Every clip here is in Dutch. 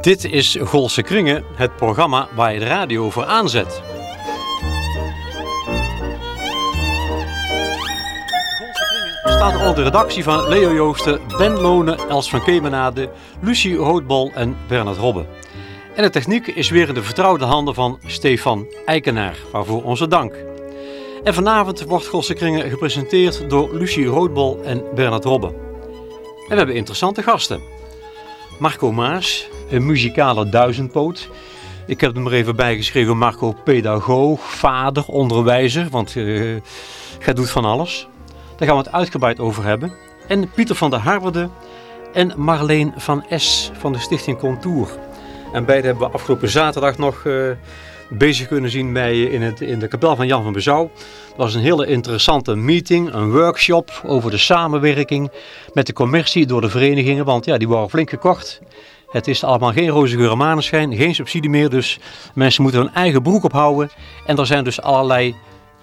Dit is Golse Kringen, het programma waar je de radio voor aanzet. Golse Kringen staat onder de redactie van Leo Joosten, Ben Lonen, Els van Kemenade, Lucie Hootbal en Bernard Robbe. En de techniek is weer in de vertrouwde handen van Stefan Eikenaar, waarvoor onze dank. En vanavond wordt Golse Kringen gepresenteerd door Lucie Roodbol en Bernard Robbe. En we hebben interessante gasten. Marco Maas, een muzikale duizendpoot. Ik heb hem er even bijgeschreven, Marco pedagoog, vader, onderwijzer, want uh, hij doet van alles. Daar gaan we het uitgebreid over hebben. En Pieter van der Harwerde en Marleen van S van de Stichting Contour. En beide hebben we afgelopen zaterdag nog uh, bezig kunnen zien bij, in, het, in de kapel van Jan van Bezouw. Dat was een hele interessante meeting, een workshop over de samenwerking met de commercie door de verenigingen. Want ja, die waren flink gekocht. Het is allemaal geen roze geur en maneschijn, geen subsidie meer. Dus mensen moeten hun eigen broek ophouden. En er zijn dus allerlei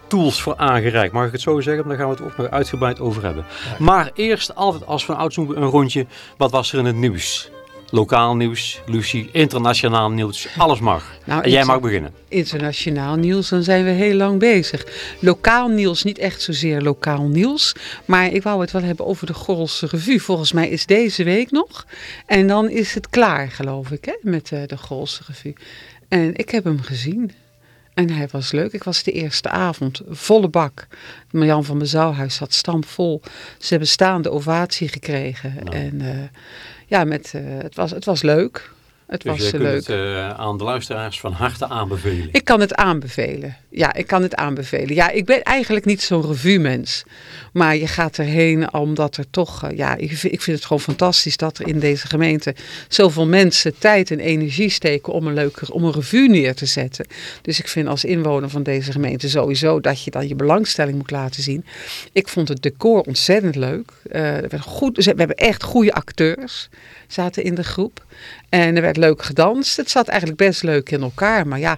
tools voor aangereikt. Mag ik het zo zeggen? Daar gaan we het ook nog uitgebreid over hebben. Maar eerst altijd als van ouds een rondje. Wat was er in het nieuws? Lokaal nieuws, Lucie, internationaal nieuws, alles mag. Nou, en jij mag beginnen. Internationaal nieuws, dan zijn we heel lang bezig. Lokaal nieuws, niet echt zozeer lokaal nieuws. Maar ik wou het wel hebben over de Gorrelse Revue. Volgens mij is deze week nog. En dan is het klaar, geloof ik, hè, met uh, de Gorrelse Revue. En ik heb hem gezien. En hij was leuk. Ik was de eerste avond, volle bak. Marjan van Bezouwhuis zat stampvol. Ze hebben staande ovatie gekregen. Nou. En... Uh, ja, met, uh, het, was, het was leuk. Het dus was je leuk. het uh, aan de luisteraars van harte aanbevelen? Ik kan het aanbevelen. Ja, ik kan het aanbevelen. Ja, ik ben eigenlijk niet zo'n revue-mens. Maar je gaat erheen omdat er toch... Uh, ja, ik vind, ik vind het gewoon fantastisch dat er in deze gemeente... zoveel mensen tijd en energie steken om een, leuke, om een revue neer te zetten. Dus ik vind als inwoner van deze gemeente sowieso... dat je dan je belangstelling moet laten zien. Ik vond het decor ontzettend leuk. Uh, goed, we hebben echt goede acteurs zaten in de groep. En er werd leuk gedanst. Het zat eigenlijk best leuk in elkaar. Maar ja,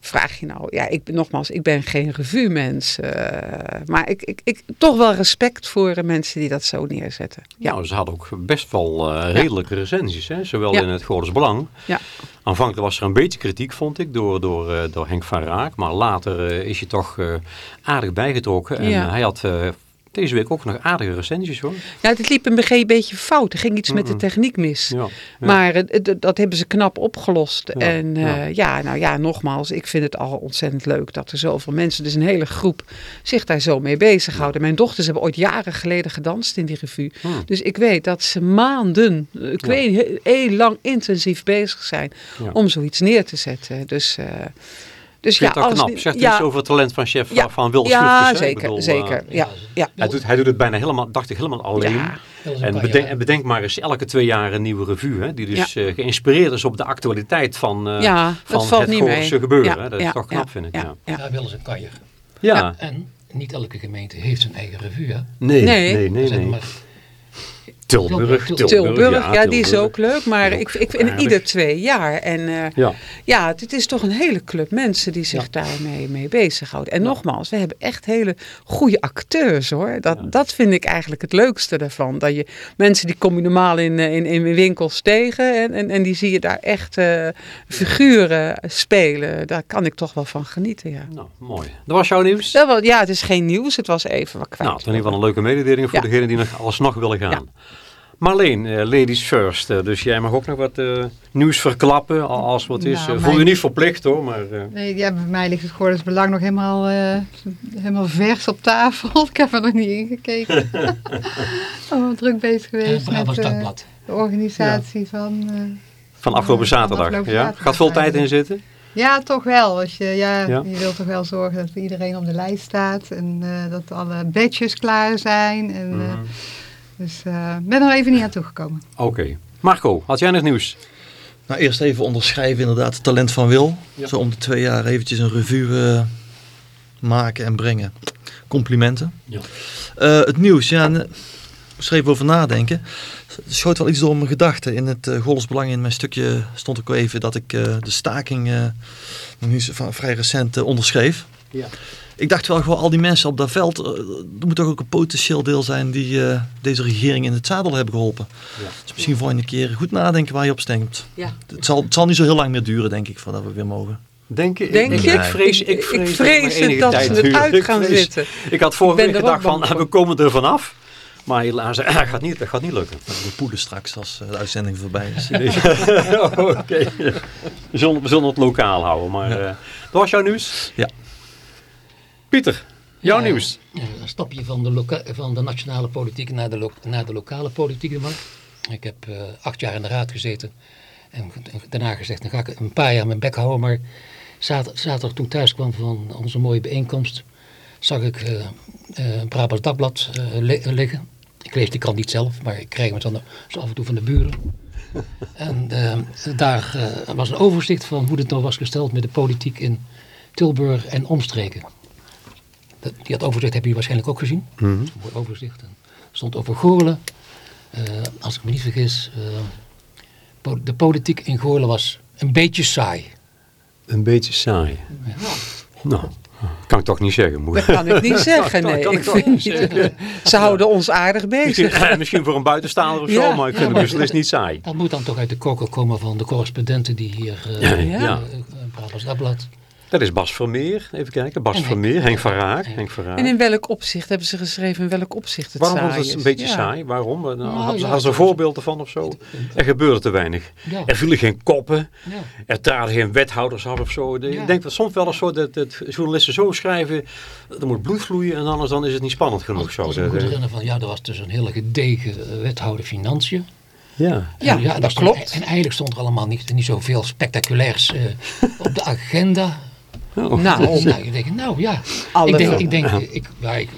vraag je nou... Ja, ik, nogmaals, ik ben geen revue-mens. Uh, maar ik, ik, ik, toch wel respect voor mensen die dat zo neerzetten. Ja. Nou, ze hadden ook best wel uh, redelijke ja. recensies. Hè? Zowel ja. in het Goordes Belang. Ja. Aanvankelijk was er een beetje kritiek, vond ik, door, door, uh, door Henk van Raak. Maar later is hij toch aardig bijgetrokken. En hij had deze week ook nog aardige recensies hoor. Ja, het liep een beetje fout. Er ging iets mm -mm. met de techniek mis. Ja, ja. Maar uh, dat hebben ze knap opgelost. Ja, en uh, ja. nou ja, nogmaals, ik vind het al ontzettend leuk dat er zoveel mensen, dus een hele groep, zich daar zo mee bezighouden. Mijn dochters hebben ooit jaren geleden gedanst in die revue. Hmm. Dus ik weet dat ze maanden, ik weet, heel lang intensief bezig zijn om zoiets neer te zetten. Dus... Uh, dus ja, als, knap. Zegt ja, iets over het talent van chef ja, van Wil Ja, zeker. Bedoel, zeker uh, ja, ja. Hij, doet, hij doet het bijna helemaal, dacht ik, helemaal alleen. Ja. En bedenk, en bedenk maar eens elke twee jaar een nieuwe revue. Hè, die dus ja. uh, geïnspireerd is op de actualiteit van, uh, ja, van valt het niet Goorse gebeuren. Hè. Dat is toch knap, vind ik. Ja, ja. Daar willen ze een kanjer. Ja. En niet elke gemeente heeft zijn eigen revue. Hè? Nee, nee. nee, nee. Tilburg, Tilburg, Tilburg, ja, die is ook leuk. Maar ik, ik vind ieder twee jaar. En uh, ja. ja, het is toch een hele club mensen die zich ja. daarmee mee bezighouden. En ja. nogmaals, we hebben echt hele goede acteurs hoor. Dat, dat vind ik eigenlijk het leukste daarvan. Dat je mensen die kom je normaal in, in, in winkels tegen. En, en, en die zie je daar echt uh, figuren spelen. Daar kan ik toch wel van genieten. Ja. Nou, mooi. Dat was jouw nieuws? Dat was, ja, het is geen nieuws. Het was even wat kwijt. Nou, in ieder geval een leuke mededeling voor degenen die nog alsnog willen gaan. Marleen, uh, ladies first. Uh, dus jij mag ook nog wat uh, nieuws verklappen als wat is. Nou, voel je niet verplicht hoor. Maar, Nee, ja, bij mij ligt het Gordels Belang nog helemaal, helemaal vers op tafel. Ik heb er nog niet ingekeken. oh, druk bezig geweest met de organisatie ja. van... van afgelopen zaterdag. Van afgelopen ja? zaterdag. Gaat veel tijd in zitten? Ja, toch wel. Als je, ja, ja, je wilt toch wel zorgen dat iedereen op de lijst staat. En dat alle badges klaar zijn. En, mm -hmm. Dus ik uh, ben er even niet aan toegekomen. Oké. Okay. Marco, had jij nog nieuws? Nou, eerst even onderschrijven inderdaad het talent van Wil. Ja. Zo om de twee jaar eventjes een revue uh, maken en brengen. Complimenten. Ja. Uh, het nieuws, ja, schreef over nadenken. Het schoot wel iets door mijn gedachten. In het uh, Golfsbelang in mijn stukje stond ook even dat ik de staking nog niet van vrij recent onderschreef. Ja. Ik dacht wel gewoon al die mensen op dat veld, eh, er moet toch ook een potentieel deel zijn die eh, deze regering in het zadel hebben geholpen. Ja. Dus misschien volgende keer goed nadenken waar je op stemt. Ja. Het zal, het zal niet zo heel lang meer duren, denk ik, voordat we weer mogen. Denk je? Denk ik? Ik vrees, ik Ik- vrees, ik enige dat ze het uit Ik gaan vrees- zitten. Ik had vorige Ik week gedacht van, voor. we komen er vanaf. Maar helaas, dat gaat niet, dat gaat niet lukken. We poelen straks als eh, de uitzending voorbij is. Oh, Oké. We, zullen, we zullen het lokaal houden. Maar eh, dat was jouw nieuws? Ja. Pieter, jouw nieuws. Een stapje van de, van de nationale politiek naar de, naar de lokale politiek. Mark. Ik heb eh, acht jaar in de raad gezeten. En daarna gezegd, dan ga ik een paar jaar mijn bek houden. Maar zaterdag, zaterdag toen ik thuis kwam van onze mooie bijeenkomst, zag ik eh, een Brabants Dagblad li- liggen. Ik lees die krant niet zelf, maar ik krijg hem dan zo af en toe van de buren. En daar was een overzicht van hoe het nou was gesteld met de politiek in Tilburg en omstreken. Dat, die had overzicht heb je waarschijnlijk ook gezien. Een mooi overzicht. En er stond over Goorlen. Eh, als ik me niet vergis, eh, po- de politiek in Goorlen was een beetje saai. Een beetje saai. Nou, kan ik toch niet zeggen. Dat kan ik niet zeggen, Dat nee. kan ik Ik niet zeggen. Ze houden ons aardig bezig. Misschien, misschien voor een buitenstaander of zo, Ja. maar ik Ja, vind maar- het beslist niet saai. Dat moet dan toch uit de koker komen van de correspondenten die hier... eh Ja, eh, ja. eh, Brabants Dagblad. Dat is Bas Vermeer. Even kijken. Bas En. Vermeer, Henk van Raak. Henk van Raak. En in welk opzicht hebben ze geschreven, in welk opzicht het Waarom saai was het is? een beetje Ja. saai? Waarom? Nou, Nou, hadden ze ja, hadden ze het- voorbeelden van of zo? Er gebeurde te weinig. Ja. Er vielen geen koppen. Ja. Er traden geen wethouders af of zo. De- Ja. Ik denk dat soms wel eens zo dat, dat journalisten zo schrijven. Er moet bloed vloeien en anders dan is het niet spannend genoeg. Als, Zo. als ik me Dat, goed eh, herinner van, ja, er was dus een hele gedegen eh, wethouder financiën. ja. Ja, En dat stond- klopt. En eigenlijk stond er allemaal niet, niet zoveel spectaculairs eh, op de agenda. Oh. Nou, Dus, nou, ik denk, nou ja. Alle ik denk, ik denk, ik, ja, ik,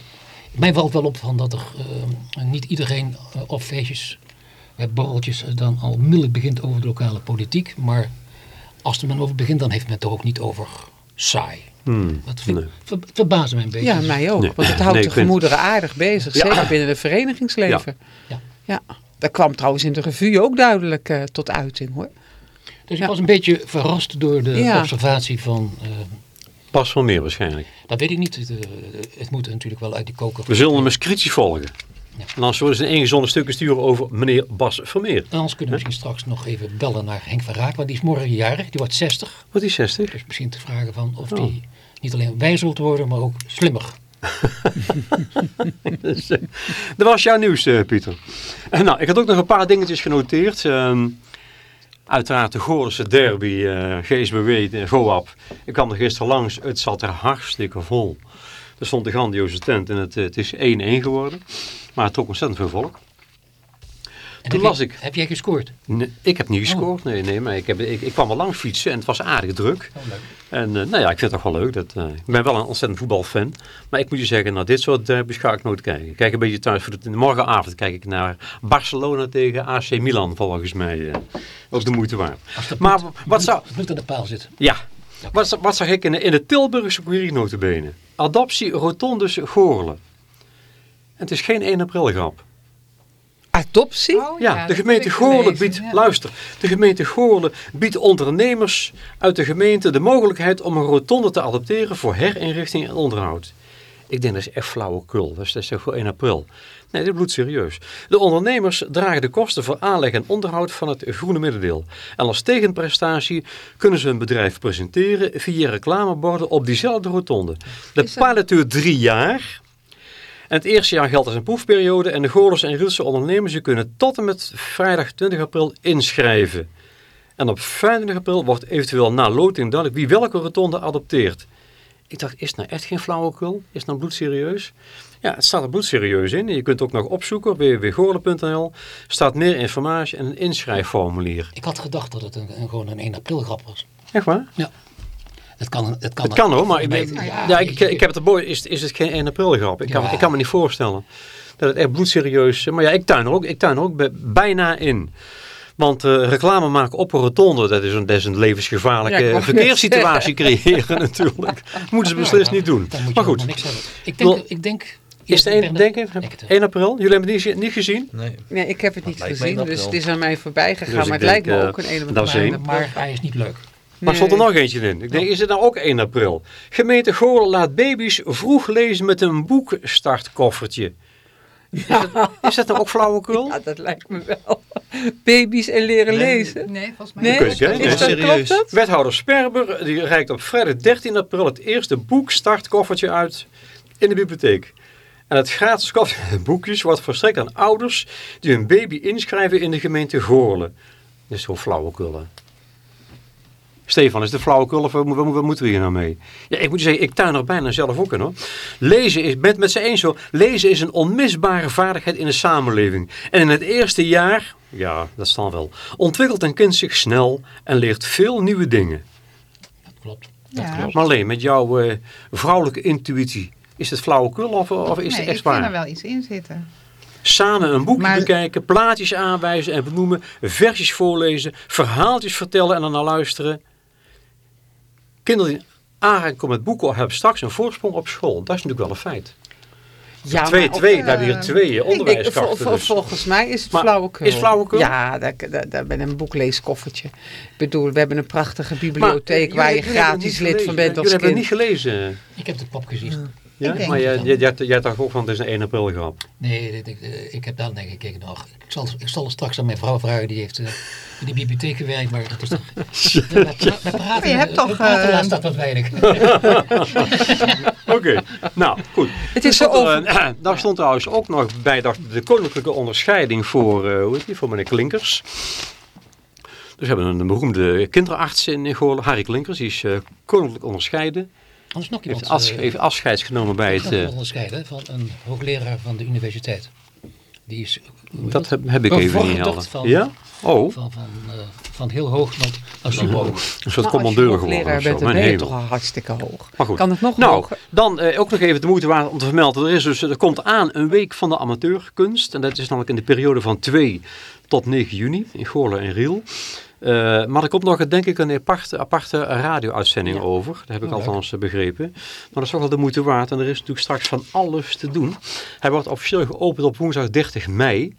mij valt wel op van dat er eh, niet iedereen eh, op feestjes, met borreltjes, eh, dan al onmiddellijk begint over de lokale politiek. Maar als er men over begint, dan heeft men het er ook niet over saai. Hmm. Dat vind, Nee. ver, verbaast mij een beetje. Ja, mij ook. Nee. Want het houdt Nee, de vind- gemoederen aardig bezig. Ja. Zeker binnen het verenigingsleven. Ja. ja. Dat kwam trouwens in de revue ook duidelijk tot uiting hoor. Dus Ja. ik was een beetje verrast door de Ja. observatie van, eh, Bas Vermeer waarschijnlijk. dat weet ik niet, het, eh, het moet natuurlijk wel uit die koker. We zullen hem eens kritisch volgen. Ja. En dan zullen ze een ingezonden stukken sturen over meneer Bas Vermeer. En anders kunnen we misschien straks nog even bellen naar Henk van Raak, want die is morgen jarig, die wordt 60. Wat is 60? Dus misschien te vragen van of Oh. die niet alleen wijzer te worden, maar ook slimmer. Dus, eh, dat was jouw nieuws, eh, Pieter. En nou, ik had ook nog een paar dingetjes genoteerd. Ehm, uiteraard de Goorlense derby, eh GSBW, GOAP. Ik kwam er gisteren langs, het zat er hartstikke vol. Er stond een grandioze tent en het, eh, het is 1-1 geworden. Maar het trok ontzettend veel volk. En Toen heb las ik- Heb jij gescoord? Nee, ik heb niet gescoord, nee, nee, maar ik, heb, ik, ik kwam er langs fietsen en het was aardig druk. Oh, leuk. En eh, nou ja, ik vind het toch wel leuk. Dat, eh, ik ben wel een ontzettend voetbalfan. Maar ik moet je zeggen, naar dit soort derby's ga ik nooit kijken. Ik kijk een beetje thuis. Voor de, morgenavond kijk ik naar Barcelona tegen AC Milan volgens mij. eh, ook de moeite waard. Als de Maar wat zou... bloed aan de paal zit. Ja, wat, wat zag ik in de, in de Tilburgse courier notabene? Adoptie Rotondes Goorlen. En het is geen 1 april grap. Adoptie? Oh, Ja, de gemeente gelezen, biedt, ja. luister, de gemeente Goorlen biedt ondernemers uit de gemeente de mogelijkheid om een rotonde te adopteren voor herinrichting en onderhoud. Ik denk dat is echt flauwekul, dat is, dat is toch voor 1 april. Nee, dit bloedt serieus. De ondernemers dragen de kosten voor aanleg en onderhoud van het groene middendeel. En als tegenprestatie kunnen ze hun bedrijf presenteren via reclameborden op diezelfde rotonde. De dat- pilot duurt drie jaar. En het eerste jaar geldt als een proefperiode en de Goorlers en Rielse ondernemers die kunnen tot en met vrijdag 20 april inschrijven. En op 25 april wordt eventueel na loting duidelijk wie welke rotonde adopteert. Ik dacht, is het nou echt geen flauwekul? Is het nou bloedserieus? Ja, het staat er bloedserieus in. Je kunt ook nog opzoeken op www.goorlen.nl. staat meer informatie en een inschrijfformulier. Ik had gedacht dat het een, een- gewoon een 1 april grap was. Echt waar? Het kan, het kan, Het kan hoor, maar ik, Nee, ja, ik, ik heb het erboven. Is, is het geen 1 april grap? Ik kan, ik kan me niet voorstellen dat het echt bloedserieus... Maar ja, ik tuin er ook, ik tuin er ook bij- bijna in. Want eh, reclame maken op een rotonde, dat is een, dat is een levensgevaarlijke Ja, ik verkeerssituatie creëren natuurlijk. Moeten ze beslist niet doen. Maar goed. Ik denk, ik denk is het ik 1, ben- denk ik, denk het wel. 1 april? Jullie hebben het niet, niet gezien? Nee. Nee, ik heb het niet gezien, dus april. het is aan mij voorbij gegaan. Dus maar ik het lijkt me eh, ook een een of dat is andere één. Maar hij is niet leuk. Maar stond er nog eentje in. Ik denk, is het nou ook 1 april? Gemeente Goorlen laat baby's vroeg lezen met een boekstartkoffertje. Is, dat, is dat nou ook flauwekul? Ja, dat lijkt me wel. Baby's en leren Nee. lezen. Nee, volgens mij Nee, is Nee, dat, serieus. klopt dat? Wethouder Sperber die reikt op vrijdag 13 april het eerste boekstartkoffertje uit in de bibliotheek. En het gratis koffertje boekjes wordt verstrekt aan ouders die hun baby inschrijven in de gemeente Goorlen. Dat is zo flauwekul, hè? Stefan, is de flauwekul of wat, wat, wat moeten we hier nou mee? Ja, ik moet je zeggen, ik tuin er bijna zelf ook in hoor. Lezen is, met, met z'n eens zo, lezen is een onmisbare vaardigheid in de samenleving. En in het eerste jaar, ja, dat staat wel, ontwikkelt een kind zich snel en leert veel nieuwe dingen. Dat klopt. Dat Ja. klopt. Maar alleen met jouw eh, vrouwelijke intuïtie, is het flauwekul of, of is nee, het ik echt vind er waar? wel iets in zitten. Samen een boekje Maar- bekijken, plaatjes aanwijzen en benoemen, versjes voorlezen, verhaaltjes vertellen en dan naar luisteren. Kinderen die aanraken met boeken hebben straks een voorsprong op school. Dat is natuurlijk wel een feit. Ja, twee, twee, eh, we hebben hier twee Ik- onderwijskrachten. vol- vol- dus. Volgens mij is het Maar flauwekul. is flauwekul? Ja, daar, daar, daar ben een boekleeskoffertje. Ik bedoel, we hebben een prachtige bibliotheek Maar, waar eh, je gratis lid van bent als Jullie hebben het kind. niet gelezen. Ik heb de pop gezien. Ja? denk maar jij, jij, jij, jij dacht ook van het is een 1 april grap. Nee, dit- ik, eh, ik heb daar naar gekeken nog. Ik zal, ik zal straks aan mijn vrouw vragen, die heeft eh, in de bibliotheek gewerkt, maar dat is toch... we, we, we praten, Maar je hebt we toch, praten eh, laatst dat wat weinig. Oké, nou goed. Het is Daar zo stond, daar stond trouwens ook nog bij dat de koninklijke onderscheiding voor, eh, hoe heet die, voor meneer Klinkers. Dus we hebben een beroemde kinderarts in Goorlen, Harry Klinkers, die is eh, koninklijk onderscheiden. Anders nog Heeft, iemand afs eh, heeft afscheid genomen bij het... iemand eh, onderscheiden van een hoogleraar van de universiteit. Die is hoe dat heb, heb ik even niet helder. van- Ja? Oh, van, van, eh, van heel hoog naar, naar superhoog. een soort Nou, commandeur Als je geworden bent, dan ben je hemel. toch al hartstikke hoog. Maar goed. Kan het nog Nou, hoger? dan eh, ook nog even de moeite waard om te vermelden. Er, is dus, er komt aan een week van de amateurkunst. En dat is namelijk in de periode van 2 tot 9 juni in Goorlen en Riel. Maar er komt nog, denk ik, een aparte, aparte radio-uitzending Ja. over. Dat heb ik Oh, althans eh, begrepen. Maar dat is toch wel de moeite waard. En er is natuurlijk straks van alles te doen. Hij wordt officieel geopend op woensdag 30 mei.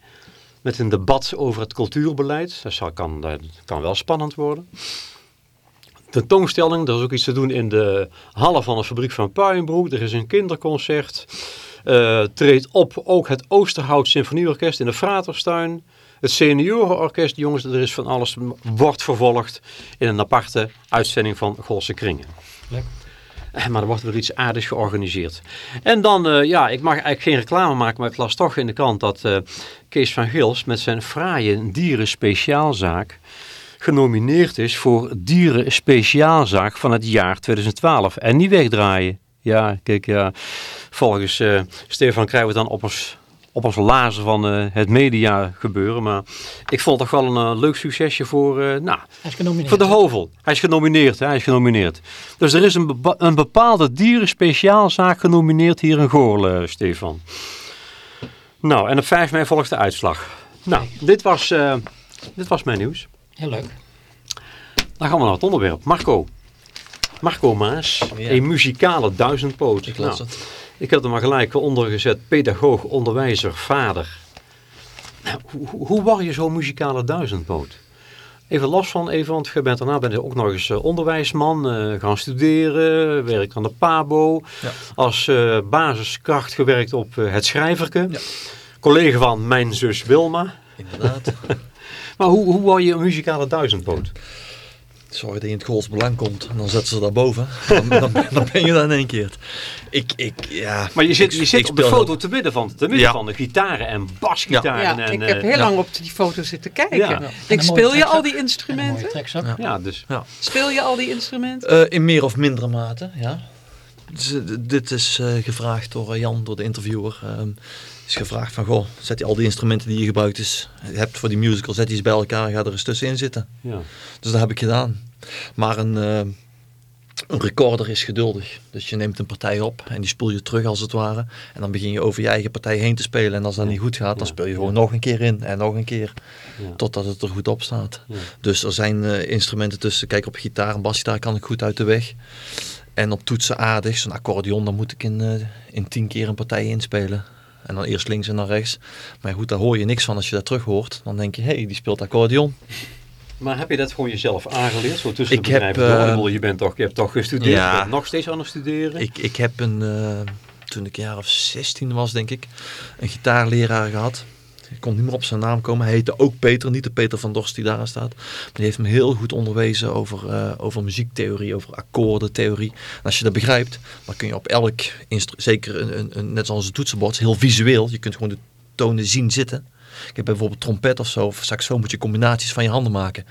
Met een debat over het cultuurbeleid. Dat zal, kan, dat kan wel spannend worden. Tentoonstelling, er is ook iets te doen in de hallen van de fabriek van Puienbroek. Er is een kinderconcert. Eh treedt op ook het Oosterhout Symfonieorkest in de Fraterstuin. Het Seniorenorkest, jongens, er is van alles, wordt vervolgd in een aparte uitzending van Golse Kringen. Eh, Maar er wordt weer iets aardigs georganiseerd. En dan, eh, ja, ik mag eigenlijk geen reclame maken, maar ik las toch in de krant dat eh, Kees van Gils met zijn fraaie dieren speciaalzaak genomineerd is voor dieren speciaalzaak van het jaar 2012. En niet wegdraaien. Ja, kijk, ja, volgens eh, Stefan krijgen we dan op ons, op ons lazen van eh, het media gebeuren. Maar ik vond het toch wel een eh, leuk succesje voor, eh, nou, voor de? Hovel. Hij is genomineerd. Hè? Hij is genomineerd. Dus er is een, bepa- een bepaalde dierenspeciaalzaak genomineerd hier in Goorlen, eh, Stefan. Nou, en op 5 mei volgt de uitslag. Nou, dit was, dit was mijn nieuws. Heel leuk. Dan gaan we naar het onderwerp. Marco. Marco Maas, Ja. een muzikale duizendpoot. Ik las Nou, het. Ik heb er maar gelijk onder gezet. Pedagoog, onderwijzer, vader. Nou, hoe, hoe- word je zo'n muzikale duizendpoot? Even los van, even, want je bent daarna ben je ook nog eens eh, onderwijsman, eh, gaan studeren, werkt aan de PABO. Ja. Als eh, basiskracht gewerkt op het schrijverke. Ja. Collega van mijn zus Wilma. Inderdaad. Maar hoe, hoe word je een muzikale duizendpoot? Zorg dat je in het Gools Belang komt. En dan zetten ze daarboven. Dan, dan, dan ben je daar in één keer. Ik, ik, ja. Maar je zit, ik- je zit ik op de foto heel- te midden van, te midden Ja. van de gitaren en basgitaren. Ja, en, ik eh, heb heel ja. lang op die foto zitten kijken. Ja. Ik mooie speel je al die En een mooie instrumenten? Ja. ja, dus. Speel je al die instrumenten? Eh, in meer of mindere mate, ja. Dus, eh, dit is eh, gevraagd door eh, Jan, door de interviewer. Ehm is gevraagd van, goh, zet die al die instrumenten die je gebruikt is, hebt voor die musical, zet die eens bij elkaar, ga er eens tussenin zitten. Ja. Dus dat heb ik gedaan. Maar een, eh, een recorder is geduldig. Dus je neemt een partij op en die spoel je terug als het ware. En dan begin je over je eigen partij heen te spelen. En als dat Ja. niet goed gaat, dan speel je gewoon nog een keer in en nog een keer. Ja. Totdat het er goed op staat. Dus er zijn eh, instrumenten tussen. Kijk, op gitaar en basgitaar kan ik goed uit de weg. En op toetsen aardig. Zo'n accordeon, dan moet ik in, eh, in tien keer een partij inspelen. En dan eerst links en dan rechts. Maar goed, daar hoor je niks van als je dat terug hoort. Dan denk je, hé, hey, die speelt accordeon. Maar heb je dat gewoon jezelf aangeleerd? Zo tussen Ik de heb, door? eh, Ik bedoel, je, bent toch, je hebt toch gestudeerd, Ja. je bent nog steeds aan het studeren. Ik, ik heb een, eh, toen ik een jaar of 16 was, denk ik, een gitaarleraar gehad. Ik kon niet meer op zijn naam komen. Hij heette ook Peter, niet de Peter van Dorst die daar staat. Die heeft me heel goed onderwezen over, eh, over muziektheorie, over akkoordentheorie. En als je dat begrijpt, dan kun je op elk zeker een, een, een, net zoals een toetsenbord, heel visueel. Je kunt gewoon de tonen zien zitten. Ik heb bijvoorbeeld trompet of zo, of saxofoon moet je combinaties van je handen maken.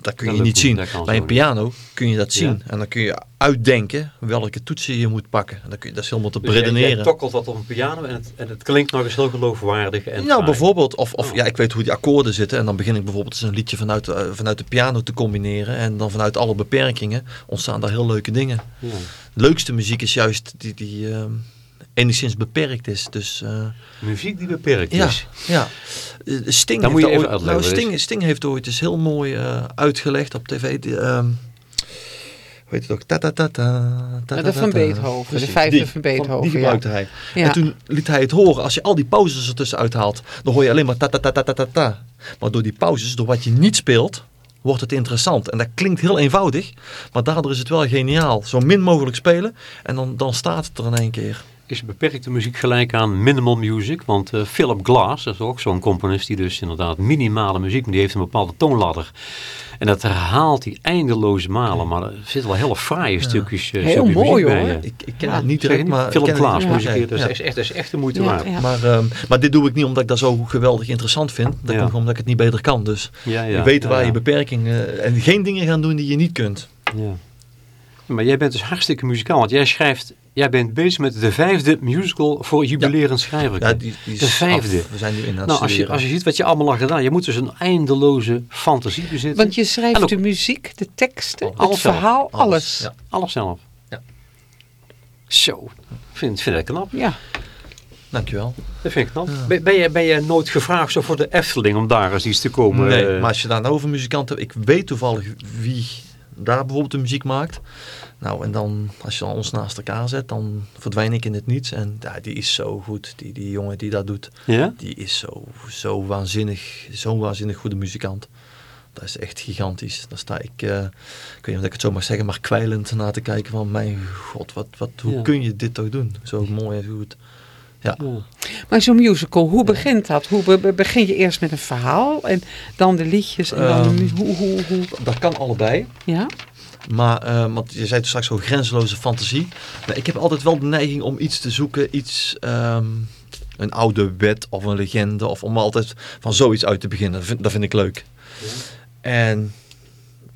Dat kun je niet zien. Bij een niet. piano kun je dat zien. Ja. En dan kun je uitdenken welke toetsen je moet pakken. En dan kun je, dat is helemaal te Dus jij- redeneren. Jij tokkelt wat op een piano en het, en het klinkt nog eens heel geloofwaardig. En nou, bijvoorbeeld, of, of Oh. ja, ik weet hoe die akkoorden zitten. En dan begin ik bijvoorbeeld eens een liedje vanuit, eh, vanuit de piano te combineren. En dan vanuit alle beperkingen ontstaan daar heel leuke dingen. Ja. leukste muziek is juist die, die ehm, enigszins beperkt is. Dus eh, Muziek die beperkt ja, is. ja. Eh, Sting, Dan heeft moet je ooit- even nou, Sting, Sting heeft ooit eens heel mooi eh, uitgelegd op tv. Die, ehm, hoe heet het ook? Ta -ta -ta -ta, ta Ja, -ta de van. Beethoven, de vijfde die, van Beethoven, Die ja. gebruikte hij. Ja. En toen liet hij het horen. Als je al die pauzes ertussen uithaalt, dan hoor je alleen maar ta ta ta ta ta ta ta. Maar door die pauzes, door wat je niet speelt, wordt het interessant. En dat klinkt heel eenvoudig, maar daardoor is het wel geniaal. Zo min mogelijk spelen en dan, dan staat het er in één keer. Is beperkte muziek gelijk aan minimal music? Want eh, Philip Glass, dat is ook zo'n componist die dus inderdaad minimale muziek, maar die heeft een bepaalde toonladder. En dat herhaalt hij eindeloze malen, maar er zitten wel hele fraaie stukjes, eh, Heel stukjes mooi, muziek hoor. eh. Ik, ik ken Ja, het niet direct, maar... Philip ik ken het Glass muziek, dat is ja. echt, echt, dat is echt de moeite Ja, waard. ja. Maar, ehm, maar dit doe ik niet omdat ik dat zo geweldig interessant vind. Dat Ja. komt omdat ik het niet beter kan. Dus Ja, ja, je weet ja, waar ja. je beperkingen... en geen dingen gaan doen die je niet kunt. Ja. Maar jij bent dus hartstikke muzikaal, want jij schrijft, jij bent bezig met de vijfde musical voor jubilerend schrijver. Ja, die, die de vijfde. af. We zijn nu in Nou, als je, als je ziet wat je allemaal al gedaan, je moet dus een eindeloze fantasie bezitten. Want je schrijft ook- de muziek, de teksten, Alles. het Alles zelf. verhaal, Alles, alles. ja. Alles zelf. Ja. Zo, vind, vind ik knap. Ja. Dankjewel. Dat vind ik knap. Ja. Ben, ben, je, ben je nooit gevraagd zo voor de Efteling om daar eens iets te komen? Nee, eh, maar als je daar nou over muzikanten... Ik weet toevallig wie daar bijvoorbeeld de muziek maakt. Nou, en dan, als je dan ons naast elkaar zet, dan verdwijn ik in het niets. En ja, die is zo goed, die, die jongen die dat doet. Ja? Die is zo, zo waanzinnig, zo'n waanzinnig goede muzikant. Dat is echt gigantisch. Daar sta ik, eh, ik weet niet of ik het zo mag zeggen, maar kwijlend na te kijken van... Mijn god, wat, wat, hoe Ja. kun je dit toch doen? Zo mooi en goed. Ja. Maar zo'n musical, hoe begint dat? Hoe be- be- begin je eerst met een verhaal en dan de liedjes en dan de Ehm, hoe, hoe, hoe? Dat kan allebei. Ja? Maar, eh, want je zei toen straks over grenzeloze fantasie. Maar ik heb altijd wel de neiging om iets te zoeken, iets, ehm, een oude wet of een legende, of om altijd van zoiets uit te beginnen. Dat vind, dat vind ik leuk. En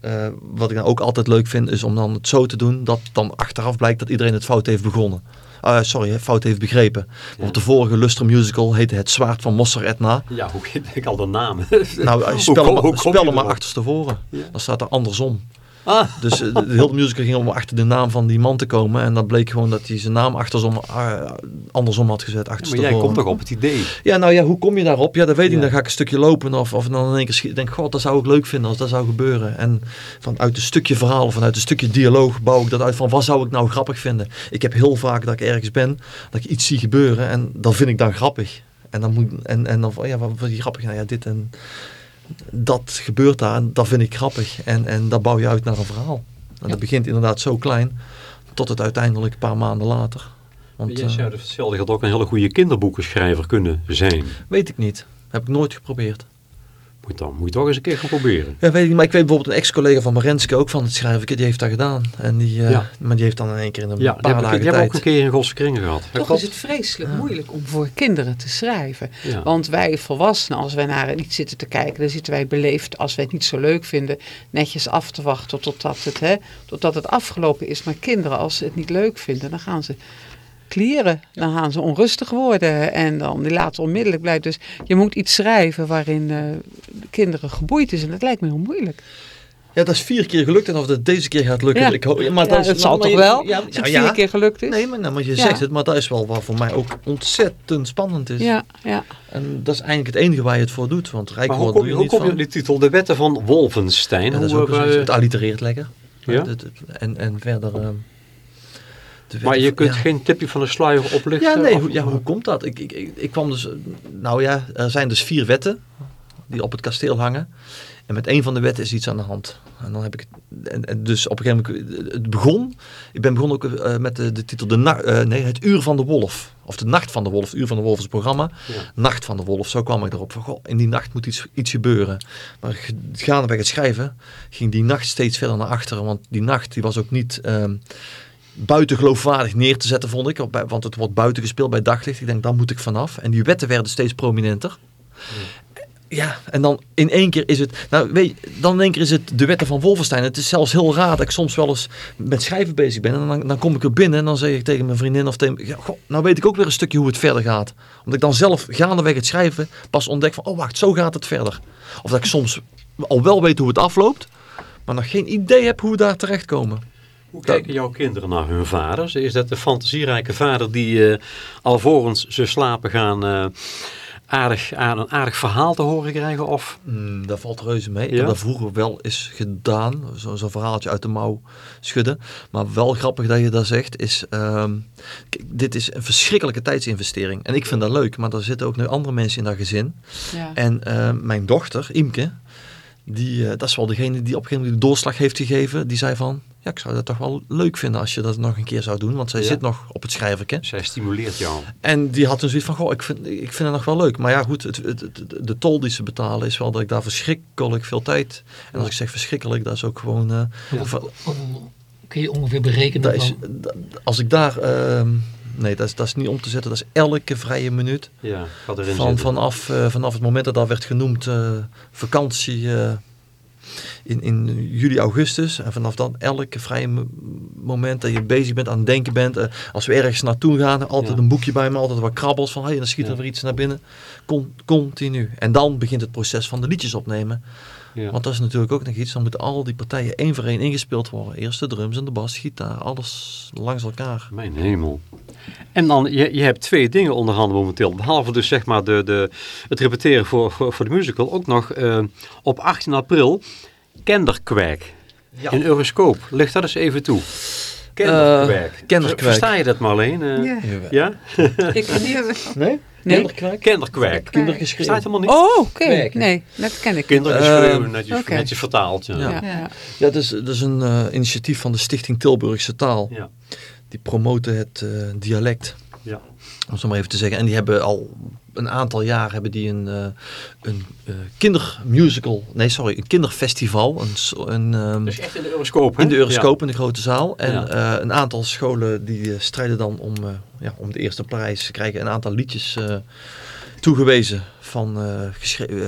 eh, wat ik dan ook altijd leuk vind, is om dan het zo te doen dat dan achteraf blijkt dat iedereen het fout heeft begonnen. Ah, sorry, fout heeft begrepen. Want de vorige Lustre musical heette Het Zwaard van Mosser Etna. ja, hoe ken ik al de namen? Nou, Hoe spel hem, maar- hoe kom spel je hem maar erop? achterstevoren. Ja. Dan staat er andersom. Ah, Dus eh, de, hele musical ging om achter de naam van die man te komen. En dan bleek gewoon dat hij zijn naam achtersom, ah, andersom had gezet. maar jij komt toch op het idee? Ja, nou ja, hoe kom je daarop? Ja, dat weet ik. Ja. Dan ga ik een stukje lopen. Of, of dan in één keer denk god, dat zou ik leuk vinden als dat zou gebeuren. En vanuit een stukje verhaal, vanuit een stukje dialoog bouw ik dat uit van wat zou ik nou grappig vinden. Ik heb heel vaak dat ik ergens ben, dat ik iets zie gebeuren en dat vind ik dan grappig. En dan moet en, en dan van ja, wat vind je grappig? Nou ja, dit en dat gebeurt daar en dat vind ik grappig. En, en dat bouw je uit naar een verhaal. En dat begint inderdaad zo klein, tot het uiteindelijk een paar maanden later. Want, Jij eh, zou hetzelfde ook een hele goede kinderboekenschrijver kunnen zijn. weet ik niet. Heb ik nooit geprobeerd. Moet, dan, moet je toch eens een keer gaan proberen. Ja, weet ik, maar ik weet bijvoorbeeld een ex-collega van Marenske ook van het schrijven. Die heeft dat gedaan. En die, eh, Ja. Maar die heeft dan in één keer in een Ja, die paar dagen die heb ik ook tijd. een keer in Gosse Kringen gehad. Dat Toch is het vreselijk moeilijk om voor kinderen te schrijven. Ja. Want wij volwassenen, als wij naar iets zitten te kijken, dan zitten wij beleefd, als wij het niet zo leuk vinden, netjes af te wachten totdat het, hè, totdat het afgelopen is. Maar kinderen, als ze het niet leuk vinden, dan gaan ze klieren. Dan gaan ze onrustig worden en dan die laten onmiddellijk blijven. Dus je moet iets schrijven waarin eh, de kinderen geboeid is. En dat lijkt me heel moeilijk. Ja, dat is vier keer gelukt. En of dat deze keer gaat lukken, Ja. ik hoop, maar Ja, dat, is, het zal maar toch je- wel, Ja, als het vier keer gelukt is? Nee, maar, nou, maar je Ja. zegt het. Maar dat is wel wat voor mij ook ontzettend spannend is. Ja, ja. En dat is eigenlijk het enige waar je het voor doet. Want rijk Maar hoe kom je, hoe kom je op die titel? De wetten van Wolfenstein. dat is ook eh, zoiets. Het allitereert lekker. Ja? En, en verder... ehm, maar je kunt ja. geen tipje van de sluier oplichten? Ja, nee, hoe, ja, hoe komt dat? Ik, ik, ik, ik kwam dus, eh, nou ja, er zijn dus vier wetten die op het kasteel hangen. En met een van de wetten is iets aan de hand. En dan heb ik en, en dus op een gegeven moment, het begon, ik ben begonnen ook uh, met de, de, titel de uh, nee, Het Uur van de Wolf. Of de Nacht van de Wolf. Het Uur van de Wolf is het programma. Ja. Nacht van de Wolf, zo kwam ik erop. Van, goh, in die nacht moet iets, iets gebeuren. Maar gaandeweg het schrijven ging die nacht steeds verder naar achteren. Want die nacht die was ook niet... Uh, buiten geloofwaardig neer te zetten, vond ik. Want het wordt buiten gespeeld bij daglicht. Ik denk, daar moet ik vanaf. En die wetten werden steeds prominenter. Ja. ja, en dan in één keer is het... Nou, weet je, dan in één keer is het de wetten van Wolfenstein. Het is zelfs heel raar dat ik soms wel eens met schrijven bezig ben. En dan, dan kom ik er binnen en dan zeg ik tegen mijn vriendin of tegen... Ja, goh, nou weet ik ook weer een stukje hoe het verder gaat. Omdat ik dan zelf gaandeweg het schrijven pas ontdek van... Oh, wacht, zo gaat het verder. Of dat ik soms al wel weet hoe het afloopt... maar nog geen idee heb hoe we daar terechtkomen. Hoe kijken jouw kinderen naar hun vaders? Is dat de fantasierijke vader die uh, alvorens ze slapen gaan uh, aardig, aan een aardig verhaal te horen krijgen? Of? Mm, dat valt reuze mee. Ja? Ik heb dat vroeger wel eens gedaan. Zo'n zo verhaaltje uit de mouw schudden. Maar wel grappig dat je dat zegt. Is, kijk, dit is een verschrikkelijke tijdsinvestering. En ik vind dat leuk. Maar er zitten ook nu andere mensen in dat gezin. Ja. En uh, mijn dochter, Imke. Die, dat is wel degene die op een gegeven moment de doorslag heeft gegeven. Die zei van, ja, ik zou dat toch wel leuk vinden als je dat nog een keer zou doen. Want zij ja. zit nog op het schrijverke. Zij stimuleert jou. En die had dus zoiets van, goh, ik vind, ik vind het nog wel leuk. Maar ja, goed, het, het, het, de tol die ze betalen is wel dat ik daar verschrikkelijk veel tijd... En als ik zeg verschrikkelijk, dat is ook gewoon... Uh, ja, kun je ongeveer berekenen is, Als ik daar... Uh, nee, dat is, dat is niet om te zetten. Dat is elke vrije minuut. Ja, gaat erin van, vanaf, uh, vanaf het moment dat dat werd genoemd, uh, vakantie in, in juli, augustus. En vanaf dan elke vrije moment dat je bezig bent aan het denken bent. Als we ergens naartoe gaan, altijd een boekje bij me, altijd wat krabbels van hey, dan schiet er weer iets naar binnen. Con continu. En dan begint het proces van de liedjes opnemen. Ja. Want dat is natuurlijk ook nog iets, dan moeten al die partijen één voor één ingespeeld worden. Eerst de drums en de bas, gitaar, alles langs elkaar. Mijn hemel. En dan, je, je hebt twee dingen onderhanden momenteel. Behalve dus zeg maar de, de, het repeteren voor, voor, voor de musical. Ook nog uh, op 18 april Kenderkwerk. Ja. In Euroscoop. Ligt dat eens even toe. Kenderkwerk. Uh, Kenderkwerk. Versta je dat Marleen? Uh, ja. ja? Ik niet. Nee? Nee. Kinderkwerk? Kinderkwerk. Kindergeschreven. Staat helemaal niet. Oh, oké. Okay. Nee, dat ken ik. Kindergeschreven, uh, netjes, okay. netjes vertaald. Ja, ja. ja. ja. dat, is, dat is een uh, initiatief van de Stichting Tilburgse Taal. Ja. Die promoten het uh, dialect. Ja. Om zo maar even te zeggen. En die hebben al een aantal jaar hebben die een, uh, een uh, kindermusical, nee sorry, een kinderfestival. Een, een, um, dus echt in de Euroscoop, In de Euroscoop, ja. in de grote zaal. En ja. uh, een aantal scholen die strijden dan om, ja, om de eerste prijs. Ze krijgen een aantal liedjes toegewezen van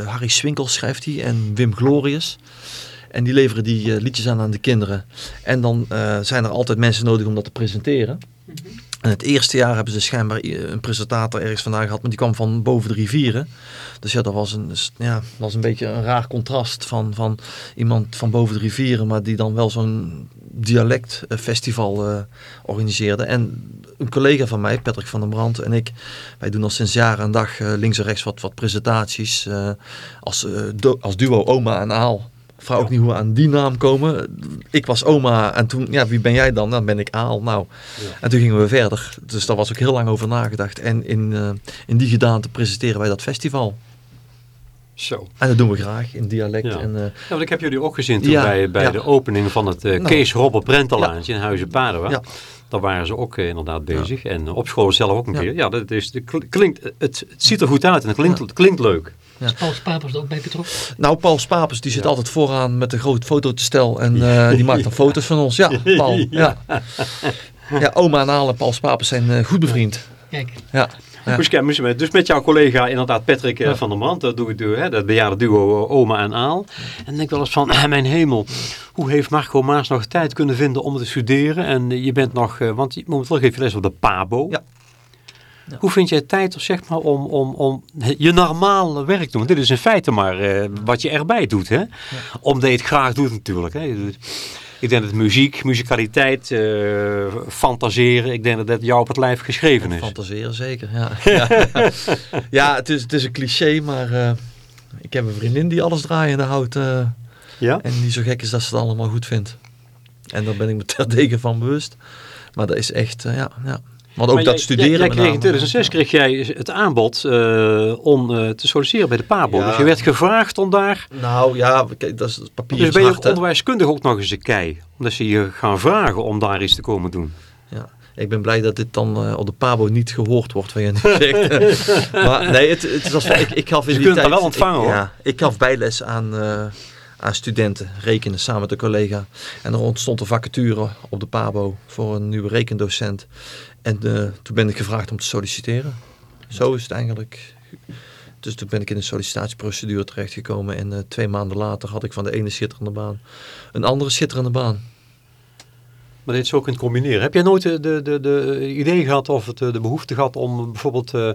Harry Swinkel schrijft hij en Wim Glorius. En die leveren die liedjes aan aan de kinderen. En dan zijn er altijd mensen nodig om dat te presenteren. Mm -hmm. En het eerste jaar hebben ze schijnbaar een presentator ergens vandaan gehad, maar die kwam van boven de rivieren. Dus ja, dat was een, ja, was een beetje een raar contrast van, van iemand van boven de rivieren, maar die dan wel zo'n dialectfestival uh, organiseerde. En een collega van mij, Patrick van den Brand en ik, wij doen al sinds jaren en dag uh, links en rechts wat, wat presentaties als, als duo Oma en Aal vraag ook niet hoe we aan die naam komen. Ik was oma en toen, ja, wie ben jij dan? Dan ben ik Aal. Nou, ja. en toen gingen we verder. Dus daar was ook heel lang over nagedacht. En in, uh, in die gedaante presenteren wij dat festival. Zo. En dat doen we graag in dialect. Ja, en, uh, ja want ik heb jullie ook gezien toen bij, bij de opening van het uh, nou, Kees Robert Brentelaantje in Huizen Paarden. Daar waren ze ook uh, inderdaad bezig. En op school zelf ook een keer. Ja, dat is, dat klinkt, het, het ziet er goed uit en het klinkt, het klinkt leuk. Ja. Is Paul Spapers er ook bij betrokken? Nou, Paul Spapers die zit ja. altijd vooraan met een groot fototestel en uh, die maakt dan foto's van ons. Ja, Paul. Ja, ja. oma en Paul Spapers zijn uh, goed bevriend. Kijk. Ja. Ja. Dus met jouw collega inderdaad Patrick ja. van der Brand, dat doe ik door, hè, dat bejaarde duo Oma en Aal. En dan denk ik wel eens van, mijn hemel, hoe heeft Marco Maas nog tijd kunnen vinden om te studeren? En je bent nog, want momenteel geef je les op de PABO. Ja. Ja. Hoe vind jij tijd zeg maar, om, om, om je normale werk te doen? Dit is in feite maar uh, wat je erbij doet. Hè? Ja. Omdat je het graag doet natuurlijk. Hè? Ik denk dat muziek, muzikaliteit, uh, fantaseren, ik denk dat dat jou op het lijf geschreven is. Fantaseren zeker, ja. ja, ja het, is, het is een cliché, maar uh, ik heb een vriendin die alles draaiende houdt. ja? En die zo gek is dat ze het allemaal goed vindt. En daar ben ik me terdege van bewust. Maar dat is echt, ja, ja. Want ook Maar dat jij- studeren Jij, kreeg in name. 2006 kreeg jij het aanbod eh, om eh, te solliciteren bij de PABO. Ja. Dus je werd gevraagd om daar... Nou ja, kijk, dat is het papier Dus ben je hard, onderwijskundig ook nog eens een kei. Omdat ze je gaan vragen om daar iets te komen doen. Ja. Ik ben blij dat dit dan eh, op de Pabo niet gehoord wordt, wat je nu zegt. maar nee, het, het is als, ik, ik gaf in Je die kunt het tijd... wel ontvangen, ik, hoor. Ja, ik gaf bijles aan, eh, aan studenten, rekenen, samen met een collega. En er ontstond een vacature op de Pabo voor een nieuwe rekendocent. En eh, toen ben ik gevraagd om te solliciteren. Zo is het eigenlijk. Dus toen ben ik in de sollicitatieprocedure terechtgekomen. En eh, twee maanden later had ik van de ene schitterende baan een andere schitterende baan. Maar dit zo kunt combineren. Heb jij nooit de, de, de, de idee gehad of het, eh, de behoefte gehad om bijvoorbeeld eh,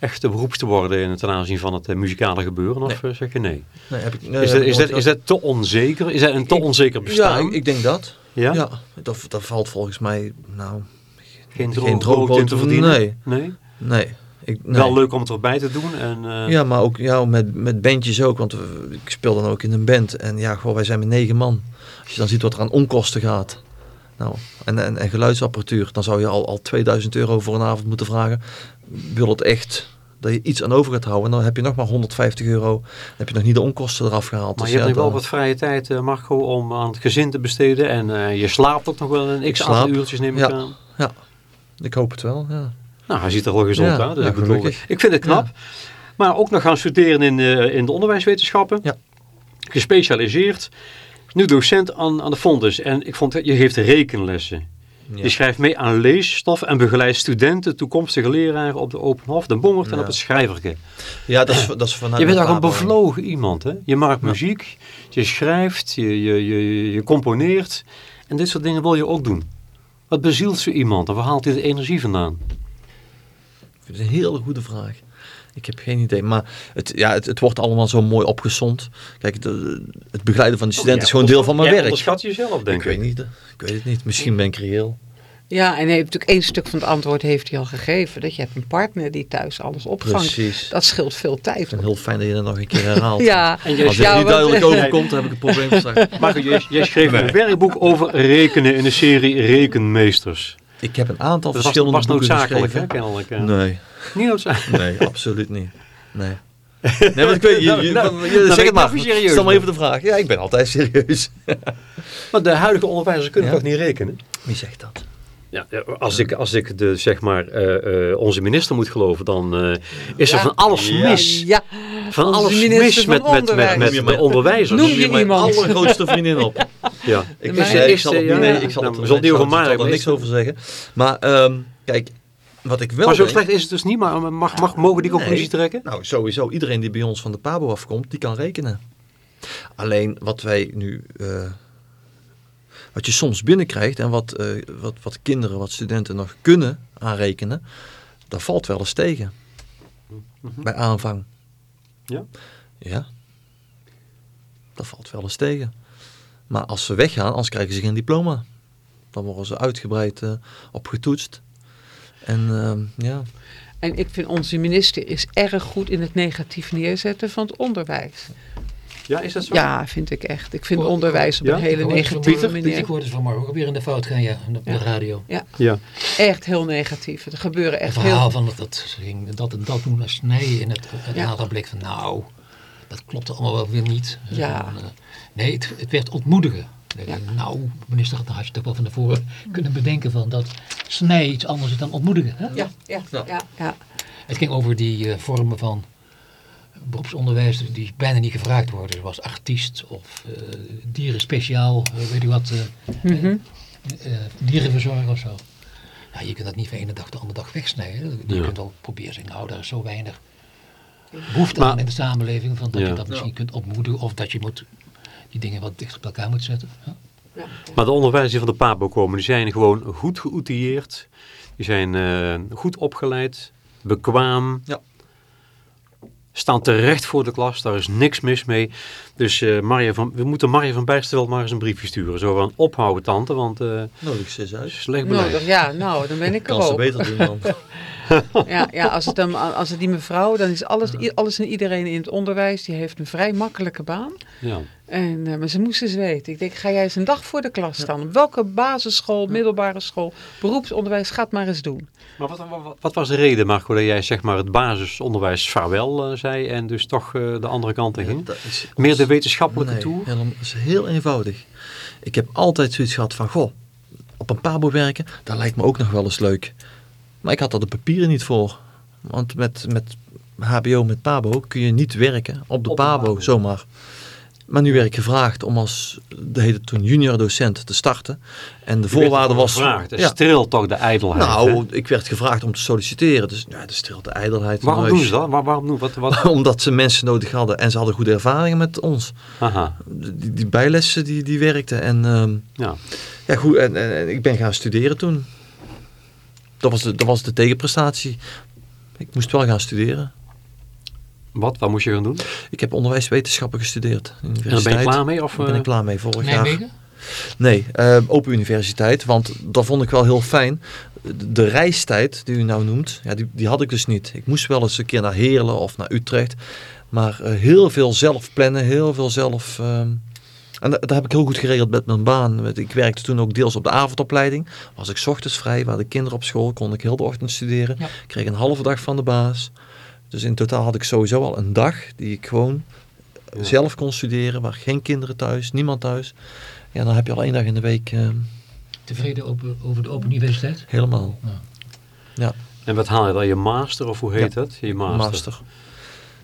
echt beroeps te worden in, ten aanzien van het eh, muzikale gebeuren? Of eh, zeg je nee? Nee, heb ik, nee, Is, dat, is, dat, is dat te onzeker? Is dat een te Ik- onzeker Ja, bestaan? ik, ik denk dat. Ja? Ja, dat, dat valt volgens mij, nou, Geen, geen brood in te verdienen? Nee, Nee? nee. Ik, nee. Wel leuk om het erbij te doen. En, eh, Ja, maar ook ja, met, met bandjes ook, want we- ik speel dan ook in een band. En ja, gewoon, wij zijn met negen man. Als je dan ziet wat er aan onkosten gaat. Nou, en, en, en geluidsapparatuur, dan zou je al, al 2000 euro voor een avond moeten vragen. Wil het echt dat je iets aan over gaat houden, dan heb je nog maar 150 euro. Dan heb je nog niet de onkosten eraf gehaald. Maar Dus je hebt ja, nog wel wat vrije tijd, eh, Marco, om aan het gezin te besteden. En eh, je slaapt ook nog wel een x aantal uurtjes, neem ik Ja. aan. Ik hoop het wel, ja. Nou, hij ziet er wel gezond uit. Dus ja, ik, bedoel, ik vind het knap. Maar ook nog gaan studeren in, eh, in de onderwijswetenschappen. Ja. Gespecialiseerd. Nu docent aan, aan de Fontes. En ik vond, je geeft rekenlessen. Ja. Je schrijft mee aan leesstof en begeleidt studenten, toekomstige leraren op de Openhof, de Bongert en Ja. op het Schrijverke. Ja, dat is, dat is vanuit Je bent ook een bevlogen iemand. Hè? Je maakt muziek, je schrijft, je, je, je, je componeert. En dit soort dingen wil je ook doen. Wat bezielt zo iemand en waar haalt hij de energie vandaan? Ik vind het een hele goede vraag. Ik heb geen idee. Maar het, ja, het, het wordt allemaal zo mooi opgesomd. Kijk, de- het begeleiden van de studenten is gewoon deel van mijn werk. onderschat jezelf, denk Ik weet niet. Ik weet het niet. Misschien ben ik reëel. Ja, en hij heeft natuurlijk één stuk van het antwoord heeft hij al gegeven. Dat je hebt een partner die thuis alles opvangt. Precies. Dat scheelt veel tijd. het heel fijn dat je dat nog een keer herhaalt. Ja, En Als het ja, niet duidelijk overkomt, dan heb ik een probleem straks. Marco, jij, jij schreef een werkboek over rekenen in de serie Rekenmeesters. Ik heb een aantal Dat was, verschillende was boeken noodzakelijk, hè, kennelijk. hè? Nee, Niet noodzakelijk. nee, absoluut niet. Nee. Nee, want ik weet, je, je, Nou, je- nou, zeg ben ik het maar. even serieus, Stel maar even de vraag. Ja, ik ben altijd serieus. Maar de huidige onderwijzers kunnen Ja. toch niet rekenen? Wie zegt dat? Ja, als ik, als ik de, zeg maar, eh, eh, onze minister moet geloven, dan eh, is er Ja. van alles Ja. mis. Ja, Van Onze alles mis van met, met, met, met, Noem je de maar- onderwijzers. Noem je mijn allergrootste vriendin op. Ja. Ik, Maar ik zal het niet, ja, nee, ik zal nou, het, niet over zal- ik zal Mark er niks over zeggen. Maar ehm, kijk, wat ik wel Maar zo denk- slecht is het dus niet, maar mag, mag, mogen die conclusie Nee. trekken? Nou, sowieso. Iedereen die bij ons van de PABO afkomt, die kan rekenen. Alleen wat wij nu... eh, wat je soms binnenkrijgt en wat, eh, wat, wat kinderen, wat studenten nog kunnen aanrekenen, dat valt wel eens tegen. Bij aanvang. Ja. Ja. Dat valt wel eens tegen. Maar als ze weggaan, anders krijgen ze geen diploma. Dan worden ze uitgebreid eh, op getoetst. En ehm, ja, en ik vind onze minister is erg goed in het negatief neerzetten van het onderwijs. Ja, is dat zo? Ja, vind ik echt. Ik vind onderwijs op ja? een hele negatieve manier. Ik hoorde ze vanmorgen ook weer in de fout gaan, ja, op de Ja. radio. Ja. Echt heel negatief. Er gebeuren Het echt verhaal heel... van dat, dat ging dat en dat doen als snijden in het, het Ja. blik van nou, dat klopt allemaal wel weer niet. Ja. En, eh, nee, het, het werd ontmoedigen. Ik denk, Nou, minister, dan had je toch wel van tevoren kunnen bedenken van dat snij iets anders is dan ontmoedigen. Hè? Ja, ja, ja, ja. Het ging over die eh, vormen van beroepsonderwijs die bijna niet gevraagd worden. Zoals artiest of eh dierenspeciaal, eh, weet je wat, eh, dierenverzorger of zo. Nou, je kunt dat niet van de ene dag de andere dag wegsnijden. Je Ja. kunt wel proberen zeggen, nou, daar is zo weinig behoefte Maar- aan in de samenleving. Van dat Ja. je dat misschien kunt ontmoedigen of dat je moet, die dingen wat dichter op elkaar moet zetten. Ja. Maar de onderwijzers die van de PABO komen, die zijn gewoon goed geoutilleerd. Die zijn eh, goed opgeleid, bekwaam. Ja. Staan terecht voor de klas, daar is niks mis mee. Dus eh Marja van, we moeten Marja van Bijsterveld maar eens een briefje sturen. Zo van, ophouden tante, want eh nodig ze uit. slecht beleid. Nodig, ja, nou, dan ben ik er Kan ze ook. beter doen dan. Ja, ja als, het dan, als het die mevrouw, dan is alles, alles en iedereen in het onderwijs, die heeft een vrij makkelijke baan. Ja. En, uh, maar ze moesten eens weten. Ik denk, ga jij eens een dag voor de klas staan. Op welke basisschool, middelbare school, beroepsonderwijs, gaat maar eens doen. Maar wat, wat, wat, was de reden, Marco, dat jij zeg maar het basisonderwijs vaarwel uh, zei en dus toch uh, de andere kant in ging? Ja, is, Meer de wetenschappelijke nee, toer? Helemaal, dat is heel eenvoudig. Ik heb altijd zoiets gehad van, goh, op een pabo werken, dat lijkt me ook nog wel eens leuk. Maar ik had er de papieren niet voor. Want met, met HBO, met pabo, kun je niet werken op de, op pabo, de pabo, zomaar. Maar nu werd ik gevraagd om als, de heette toen junior docent te starten. En de voorwaarde was... Gevraagd. Dat ja. streelt toch de ijdelheid? Nou, hè? ik werd gevraagd om te solliciteren. Dus ja, dat streelt de ijdelheid. Waarom doen ze dat? Waar, waarom doen wat, wat? Omdat ze mensen nodig hadden en ze hadden goede ervaringen met ons. Aha. Die, die bijlessen die, die werkten. En, um, ja. Ja, goed. En, en, en, ik ben gaan studeren toen. Dat was de, dat was de tegenprestatie. Ik moest wel gaan studeren. Wat? Wat moest je gaan doen? Ik heb onderwijswetenschappen gestudeerd. En daar ben je klaar mee? Of, Daar ben ik klaar mee vorig Nijmegen? jaar. Nee, uh, Open Universiteit. Want dat vond ik wel heel fijn. De reistijd die u nou noemt, ja, die, die had ik dus niet. Ik moest wel eens een keer naar Heerlen of naar Utrecht. Maar uh, heel veel zelf plannen, heel veel zelf... Uh, en dat, dat, heb ik heel goed geregeld met mijn baan. Ik werkte toen ook deels op de avondopleiding. Was ik 's ochtends vrij, waren de kinderen op school, kon ik heel de ochtend studeren. Ja. Kreeg een halve dag van de baas. Dus in totaal had ik sowieso al een dag die ik gewoon ja. zelf kon studeren. Waar geen kinderen thuis, niemand thuis. Ja, dan heb je al één dag in de week... Uh, Tevreden over, over de Open Universiteit? Helemaal. Ja. ja. En wat haal je dan? Je master of hoe heet ja. dat? Je master. master.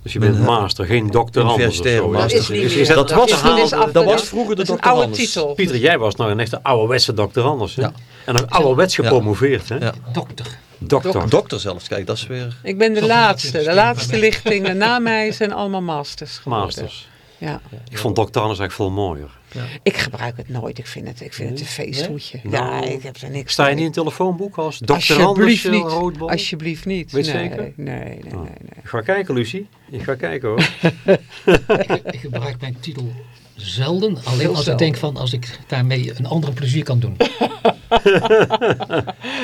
Dus je bent ben, master, geen doctorandus of zo. Dat is dat, was, is, dat, was vroeger de doctorandus. titel. Pieter, jij was nou een echte ouderwetse doctorandus. Hè? Ja. En ook ouderwets gepromoveerd. Hè? Ja. Dokter. Dokter. Dokter zelfs, kijk, dat is weer... Ik ben de laatste. een De laatste lichtingen na mij zijn allemaal masters geworden. Masters. Ja. Ik vond doctorandus eigenlijk veel mooier. Ja. Ik gebruik het nooit. Ik vind het, ik vind het een feesthoedje. Nee? Ja, Nou, ik heb er niks Sta je niet in het telefoonboek als Alsjeblieft uh, niet. roodbol? Alsjeblieft niet. Weet je nee, zeker? Nee, nee, nee, Oh. nee. Ik ga kijken, Lucie. Ik ga kijken hoor. ik, ik gebruik mijn titel zelden. Alleen Heel als ik denk van als ik daarmee een andere plezier kan doen.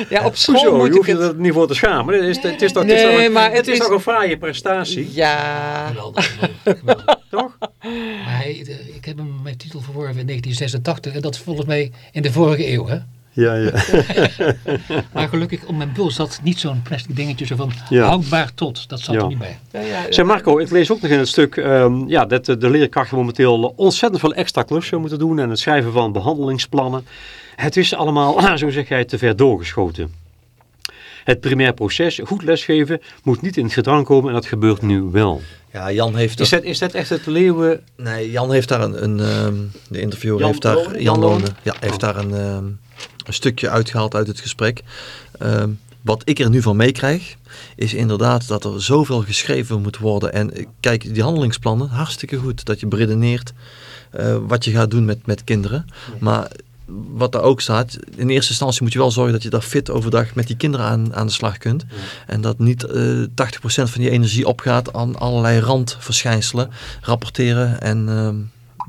Ja, op school Hoezo? moet Je hoeft ik je het... er niet voor te schamen. Het is, het is toch, het is Nee, maar het het is toch een fraaie prestatie, Ja, Geweldig, geweldig, geweldig. toch? Maar hij, ik heb hem mijn titel verworven in 1986 en dat is volgens mij in de vorige eeuw. Hè? Ja, ja. Maar gelukkig op mijn bul zat niet zo'n plastic dingetje zo van Ja. houdbaar tot. Dat zat Ja. er niet bij. ja, ja, Zeg Marco, ik lees ook nog in het stuk ehm, ja, dat de, de leerkrachten momenteel ontzettend veel extra klussen moeten doen en het schrijven van behandelingsplannen. Het is allemaal, zo zeg jij, te ver doorgeschoten. Het primair proces, goed lesgeven, moet niet in het gedrang komen en dat gebeurt nu wel. Ja, Jan heeft... Is dat, is dat echt het leeuwen... Nee, Jan heeft daar een, een ehm, de interviewer Jan heeft daar, Lonen? Jan Lonen? Ja, heeft daar een, ehm, een stukje uitgehaald uit het gesprek. Ehm, wat ik er nu van meekrijg, is inderdaad dat er zoveel geschreven moet worden. En eh, kijk, die handelingsplannen, hartstikke goed. Dat je beredeneert eh, wat je gaat doen met, met kinderen. Maar wat daar ook staat, in eerste instantie moet je wel zorgen dat je daar fit overdag met die kinderen aan, aan de slag kunt. En dat niet eh 80% van je energie opgaat aan allerlei randverschijnselen, rapporteren. En ehm,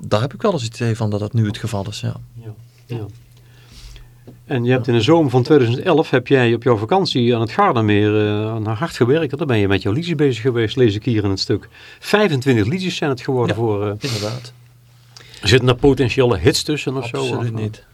daar heb ik wel eens het idee van dat dat nu het geval is. Ja. Ja. En je hebt in de zomer van 2011 heb jij op jouw vakantie aan het Gardameer eh, naar hard gewerkt. Daar ben je met jouw liedjes bezig geweest, lees ik hier in het stuk. 25 liedjes zijn het geworden Ja. voor... eh, Inderdaad. zitten er potentiële hits tussen of zo? Absoluut niet.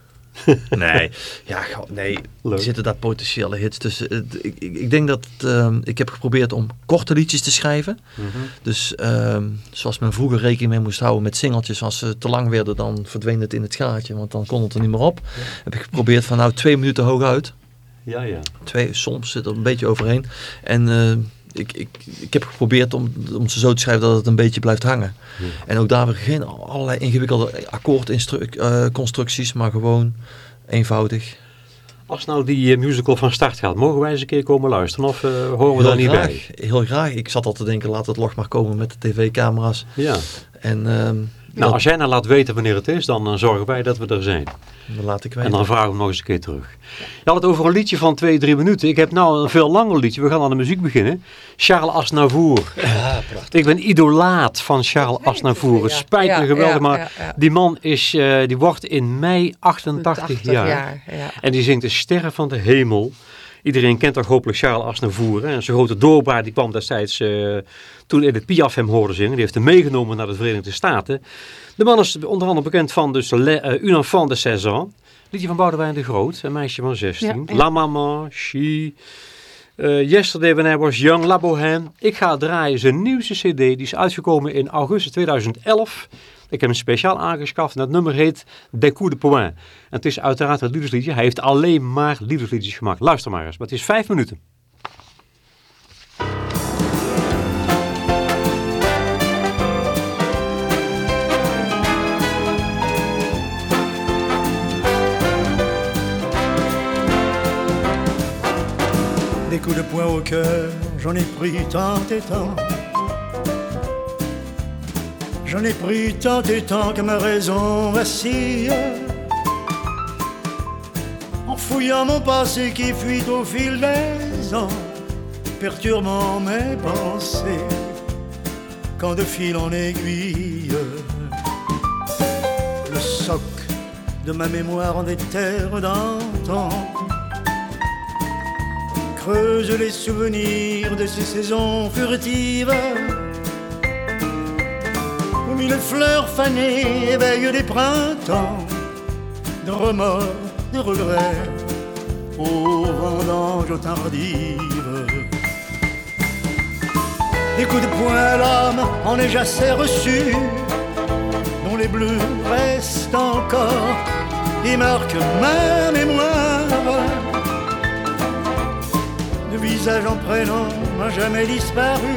nee, ja, nee. Leuk. Zitten daar potentiële hits tussen. Ik, ik, ik denk dat ehm, ik heb geprobeerd om korte liedjes te schrijven. Mhm. Dus ehm, zoals men vroeger rekening mee moest houden met singeltjes. Als ze te lang werden, dan verdween het in het gaatje. Want dan kon het er niet meer op. Heb ik geprobeerd van nou twee minuten hooguit. Ja, ja. Twee, soms zit er een beetje overheen. En eh, ik, ik, ik heb geprobeerd om, om ze zo te schrijven dat het een beetje blijft hangen. Ja. En ook daar weer geen allerlei ingewikkelde akkoordconstructies, maar gewoon eenvoudig. Als nou die eh, musical van start gaat, mogen wij eens een keer komen luisteren of eh, horen we daar niet bij? Heel graag. Ik zat al te denken, laat het log maar komen met de tv-camera's. Ja. En ehm, Nou, dat, als jij nou laat weten wanneer het is, dan eh, zorgen wij dat we er zijn. dan laat ik En weten. dan vragen we hem nog eens een keer terug. Je had het over een liedje van twee, drie minuten. Ik heb nou een veel langer liedje. We gaan aan de muziek beginnen. Charles Aznavour. Ja, prachtig. Ik ben idolaat van Charles Aznavour. Het spijt me ja, geweldig, ja, maar ja, ja. die man is, eh, die wordt in mei 88 80 jaar. jaar, ja. En die zingt de sterren van de hemel. Iedereen kent toch hopelijk Charles Aznavour. En zijn grote doorbraak die kwam destijds toen in het Piaf hem hoorde zingen. Die heeft hem meegenomen naar de Verenigde Staten. De man is onder andere bekend van dus Le, Une enfant de 16 ans. Liedje van Boudewijn de Groot, een meisje van 16. La Maman, She... Uh, Yesterday When I Was Young, La Bohème. Ik ga draaien zijn nieuwste cd. Die is uitgekomen in augustus 2011. Ik heb hem speciaal aangeschaft en dat nummer heet Des coups de poing. En het is uiteraard een liefdesliedje. Hij heeft alleen maar liefdesliedjes gemaakt. Luister maar eens, maar het is vijf minuten. des coups de poing au cœur, j'en ai pris tant et tant. J'en ai pris tant et tant que ma raison vacille. En fouillant mon passé qui fuit au fil des ans, perturbant mes pensées, quand de fil en aiguille, le soc de ma mémoire en des terres d'antan. Creuse les souvenirs de ces saisons furtives où mille fleurs fanées éveillent des printemps de remords, de regrets aux vendanges tardives. Des coups de poing à l'âme en est assez reçu, dont les bleus restent encore et marquent ma mémoire visage en prénom n'a jamais disparu.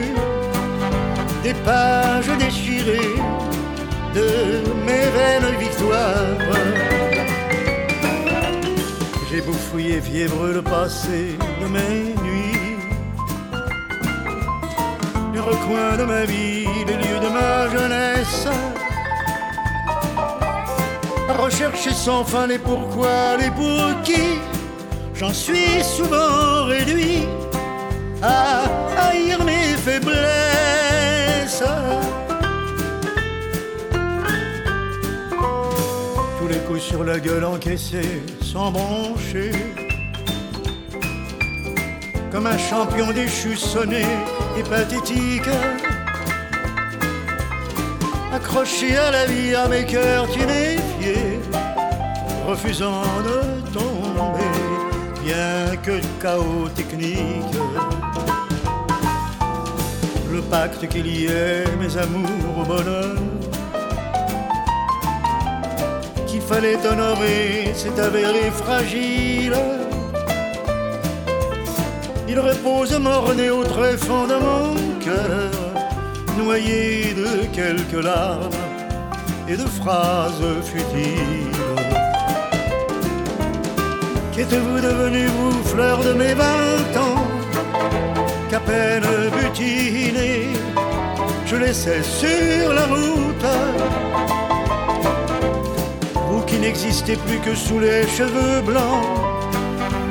Des pages déchirées de mes veines victoires. J'ai beau fouiller fiévreux le passé de mes nuits, les recoins de ma vie, les lieux de ma jeunesse. rechercher sans fin les pourquoi, les pour qui j'en suis souvent réduit à haïr mes faiblesses. Sur la gueule encaissés sans broncher. Comme un champion déchu sonné et pathétique. Accroché à la vie, à mes cœurs tuméfiés, refusant de tomber bien que chaos technique. Le pacte qui liait mes amours au bonheur, fallait honorer, s'est avéré fragile. Il repose morné au tréfonds de mon cœur, noyé de quelques larmes et de phrases futiles. Qu'êtes-vous devenu, vous, fleur de mes vingt ans? Qu'à peine butiné, je laissais sur la route. Vous n'existez plus que sous les cheveux blancs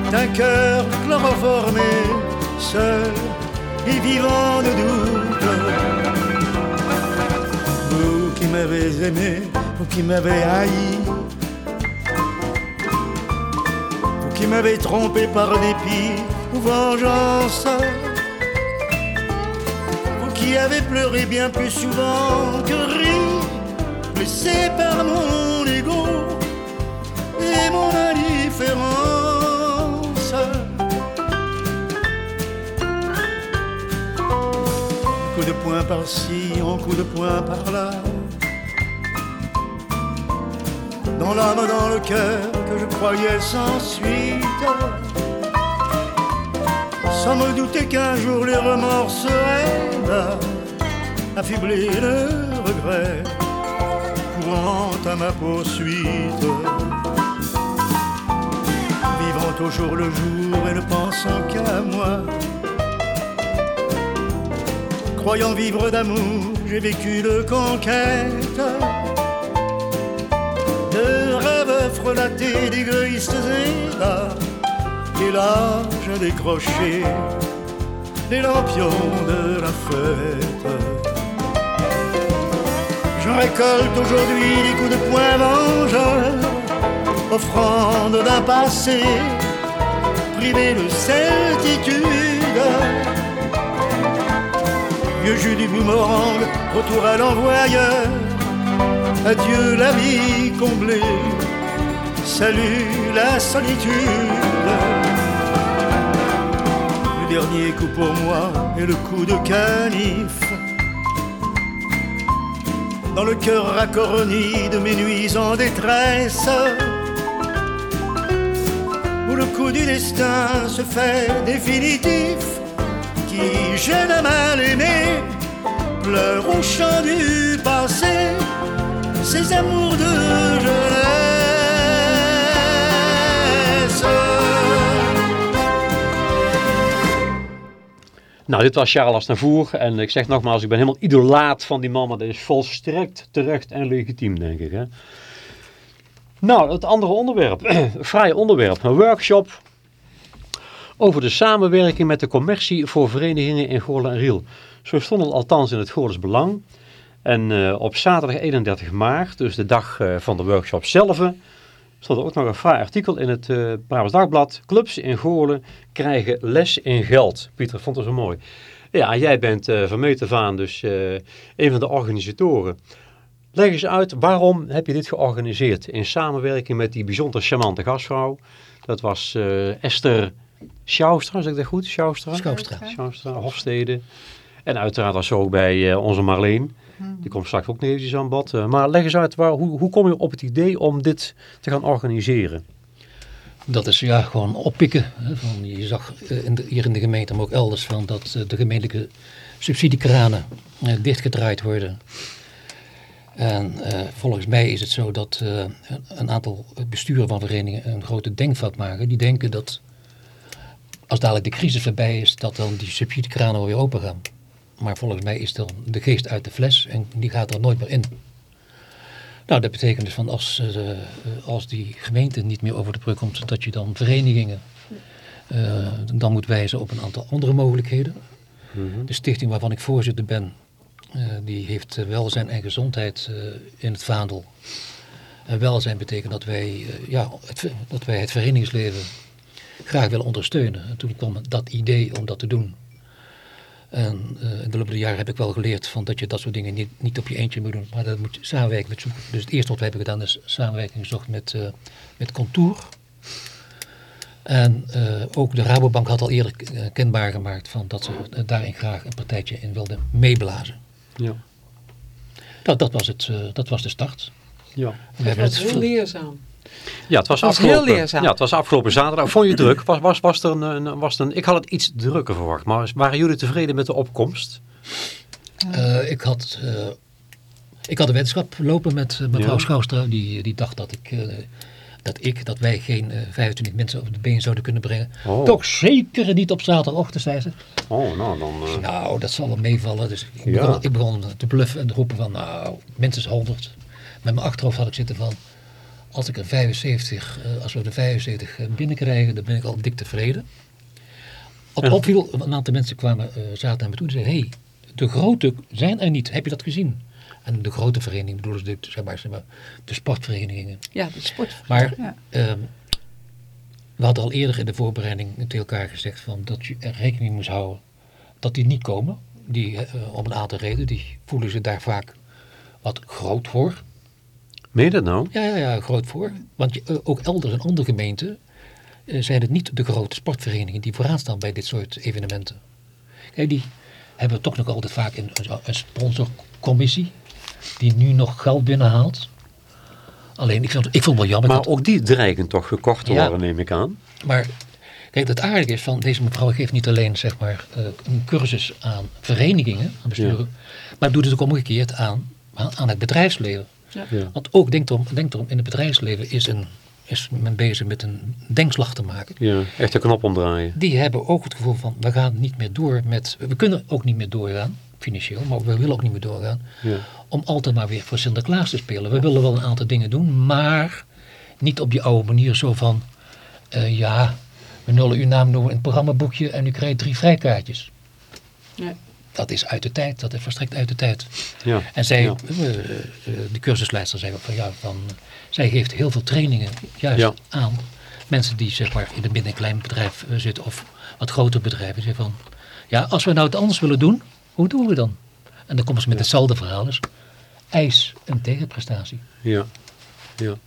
d'un cœur chloroformé, seul et vivant de doute. Vous qui m'avez aimé, vous qui m'avez haï, qui m'avait trompé par dépit ou vengeance. Vous qui avez pleuré bien plus souvent que ri, blessé par mon et mon indifférence. Un coup de poing par-ci, un coup de poing par-là dans l'âme, dans le cœur que je croyais sans suite. Sans me douter qu'un jour les remords seraient là, affublés de regrets, courant à ma poursuite. Vivant au jour le jour et ne pensant qu'à moi. Croyant vivre d'amour, j'ai vécu de conquête frelaté d'égoïstes là Et là, j'ai décroché les lampions de la fête. Je récolte aujourd'hui des coups de poing vengeurs, offrande d'un passé privé de certitude. Vieux jus du boomerang, retour à l'envoyeur. Adieu la vie comblée, salut la solitude. Le dernier coup pour moi est le coup de canif. Dans le cœur raccorni de mes nuits en détresse le coup du destin se fait définitif, qui gêne à mal aimé, pleure au chant du passé, ses amours de jeunesse. Nou, dit was Charles Aznavour en ik zeg nogmaals, ik ben helemaal idolaat van die man, maar dat is volstrekt terecht en legitiem, denk ik. Hè? Nou, het andere onderwerp, vrij onderwerp, een workshop over de samenwerking met de commercie voor verenigingen in Goorlen en Riel. Zo stond het althans in het Goorles Belang. En uh, op zaterdag 31 maart, dus de dag uh, van de workshop zelf, stond er ook nog een fraai artikel in het uh, Brabants Dagblad. Clubs in Goorlen krijgen les in geld. Pieter vond het zo mooi. Ja, jij bent uh, van dus een van de organisatoren. Leg eens uit, waarom heb je dit georganiseerd in samenwerking met die bijzonder charmante gastvrouw? Dat was uh, Esther Schaustra, zeg ik dat goed? Schaustra? Schaustra. Schaustra, Hofstede. En uiteraard was ze ook bij uh, onze Marleen. Hmm. Die komt straks ook nog eventjes aan bod. Uh, maar leg eens uit, waar, hoe, hoe kom je op het idee om dit te gaan organiseren? Dat is ja gewoon oppikken. Hè, van, je zag in de, hier in de gemeente, maar ook elders, van dat de gemeentelijke subsidiekranen dichtgedraaid worden. En uh, volgens mij is het zo dat uh, een aantal besturen van verenigingen een grote denkfout maken. Die denken dat als dadelijk de crisis voorbij is, dat dan die subsidiekranen weer open gaan. Maar volgens mij is dan de geest uit de fles en die gaat er nooit meer in. Nou, dat betekent dus van als, uh, als die gemeente niet meer over de brug komt, dat je dan verenigingen dan moet wijzen op een aantal andere mogelijkheden. Mm -hmm. De stichting waarvan ik voorzitter ben, die heeft welzijn en gezondheid uh, in het vaandel. En welzijn betekent dat wij, ja, het, dat wij het verenigingsleven graag willen ondersteunen. En toen kwam dat idee om dat te doen. En in de loop der jaren heb ik wel geleerd van dat je dat soort dingen niet, niet op je eentje moet doen, maar dat moet je samenwerken met zoeken. Dus het eerste wat we hebben gedaan is samenwerking gezocht met, met Contour. En ook de Rabobank had al eerder kenbaar gemaakt van dat ze daarin graag een partijtje in wilden meeblazen. Ja. Nou, dat was, het, uh, dat was de start. Ja. We dat was het heel leerzaam. Ja, het was, was afgelopen, heel leerzaam. Ja, het was afgelopen zaterdag. Vond je het druk? Was, was, was er een, een, was er een, ik had het iets drukker verwacht, maar waren jullie tevreden met de opkomst? Uh, ik had... Uh, ik had een wetenschap lopen met mevrouw ja. Schouwstra. Die, die dacht dat ik dat ik, dat wij geen uh, 25 mensen op de been zouden kunnen brengen. Oh. Toch zeker niet op zaterdagochtend, zei ze. Oh, nou dan... Uh... Nou, dat zal wel meevallen. Dus ik, Ja. begon, ik begon te bluffen en te roepen van, nou, minstens 100. Met mijn achterhoofd had ik zitten van, als ik er 75, uh, als we er 75 binnenkrijgen, dan ben ik al dik tevreden. Op En- opviel, een aantal mensen kwamen, zaten naar me toe en zeiden, hé, hey, de grote zijn er niet. Heb je dat gezien? En de grote vereniging bedoelen ze de, zeg maar, zeg maar, de sportverenigingen. Ja, de sport. Maar Ja. ehm, we hadden al eerder in de voorbereiding tegen elkaar gezegd van dat je er rekening moest houden dat die niet komen. Die, eh, om een aantal redenen, die voelen zich daar vaak wat groot voor. Meen je dat nou? Ja, ja, ja, groot voor. Want je, eh, ook elders in andere gemeenten eh, zijn het niet de grote sportverenigingen die vooraan staan bij dit soort evenementen. Kijk, die hebben toch nog altijd vaak een, een sponsorcommissie die nu nog geld binnenhaalt. Alleen, ik vond, ik vond het wel jammer Maar dat ook die dreigen toch gekocht te Ja. worden, neem ik aan. Maar kijk, het aardige is van deze mevrouw geeft niet alleen zeg maar, eh, een cursus aan verenigingen, aan besturen, maar doet het ook omgekeerd aan, aan het bedrijfsleven. Ja. Want ook, denk erom, denk erom, in het bedrijfsleven is, een, is men bezig met een denkslag te maken. ja, echt de knop omdraaien. Die hebben ook het gevoel van, we gaan niet meer door met, we kunnen ook niet meer doorgaan, financieel, maar we willen ook niet meer doorgaan, Ja. om altijd maar weer voor Sinterklaas te spelen. We willen wel een aantal dingen doen, maar niet op die oude manier zo van, eh, ja, we nullen uw naam noemen in het programmaboekje en u krijgt drie vrijkaartjes. Nee. Dat is uit de tijd, dat is verstrekt uit de tijd. Ja. En zij, Ja. eh, eh, de cursusleider zei ook van ja, van, zij geeft heel veel trainingen juist Ja. aan mensen die zeg maar in een midden- en klein bedrijf zitten of wat grotere bedrijven. Zeggen van, ja, als we nou het anders willen doen, hoe doen we dan? En dan komen ze met hetzelfde verhaal. Dus eis een tegenprestatie. Ja. Ja.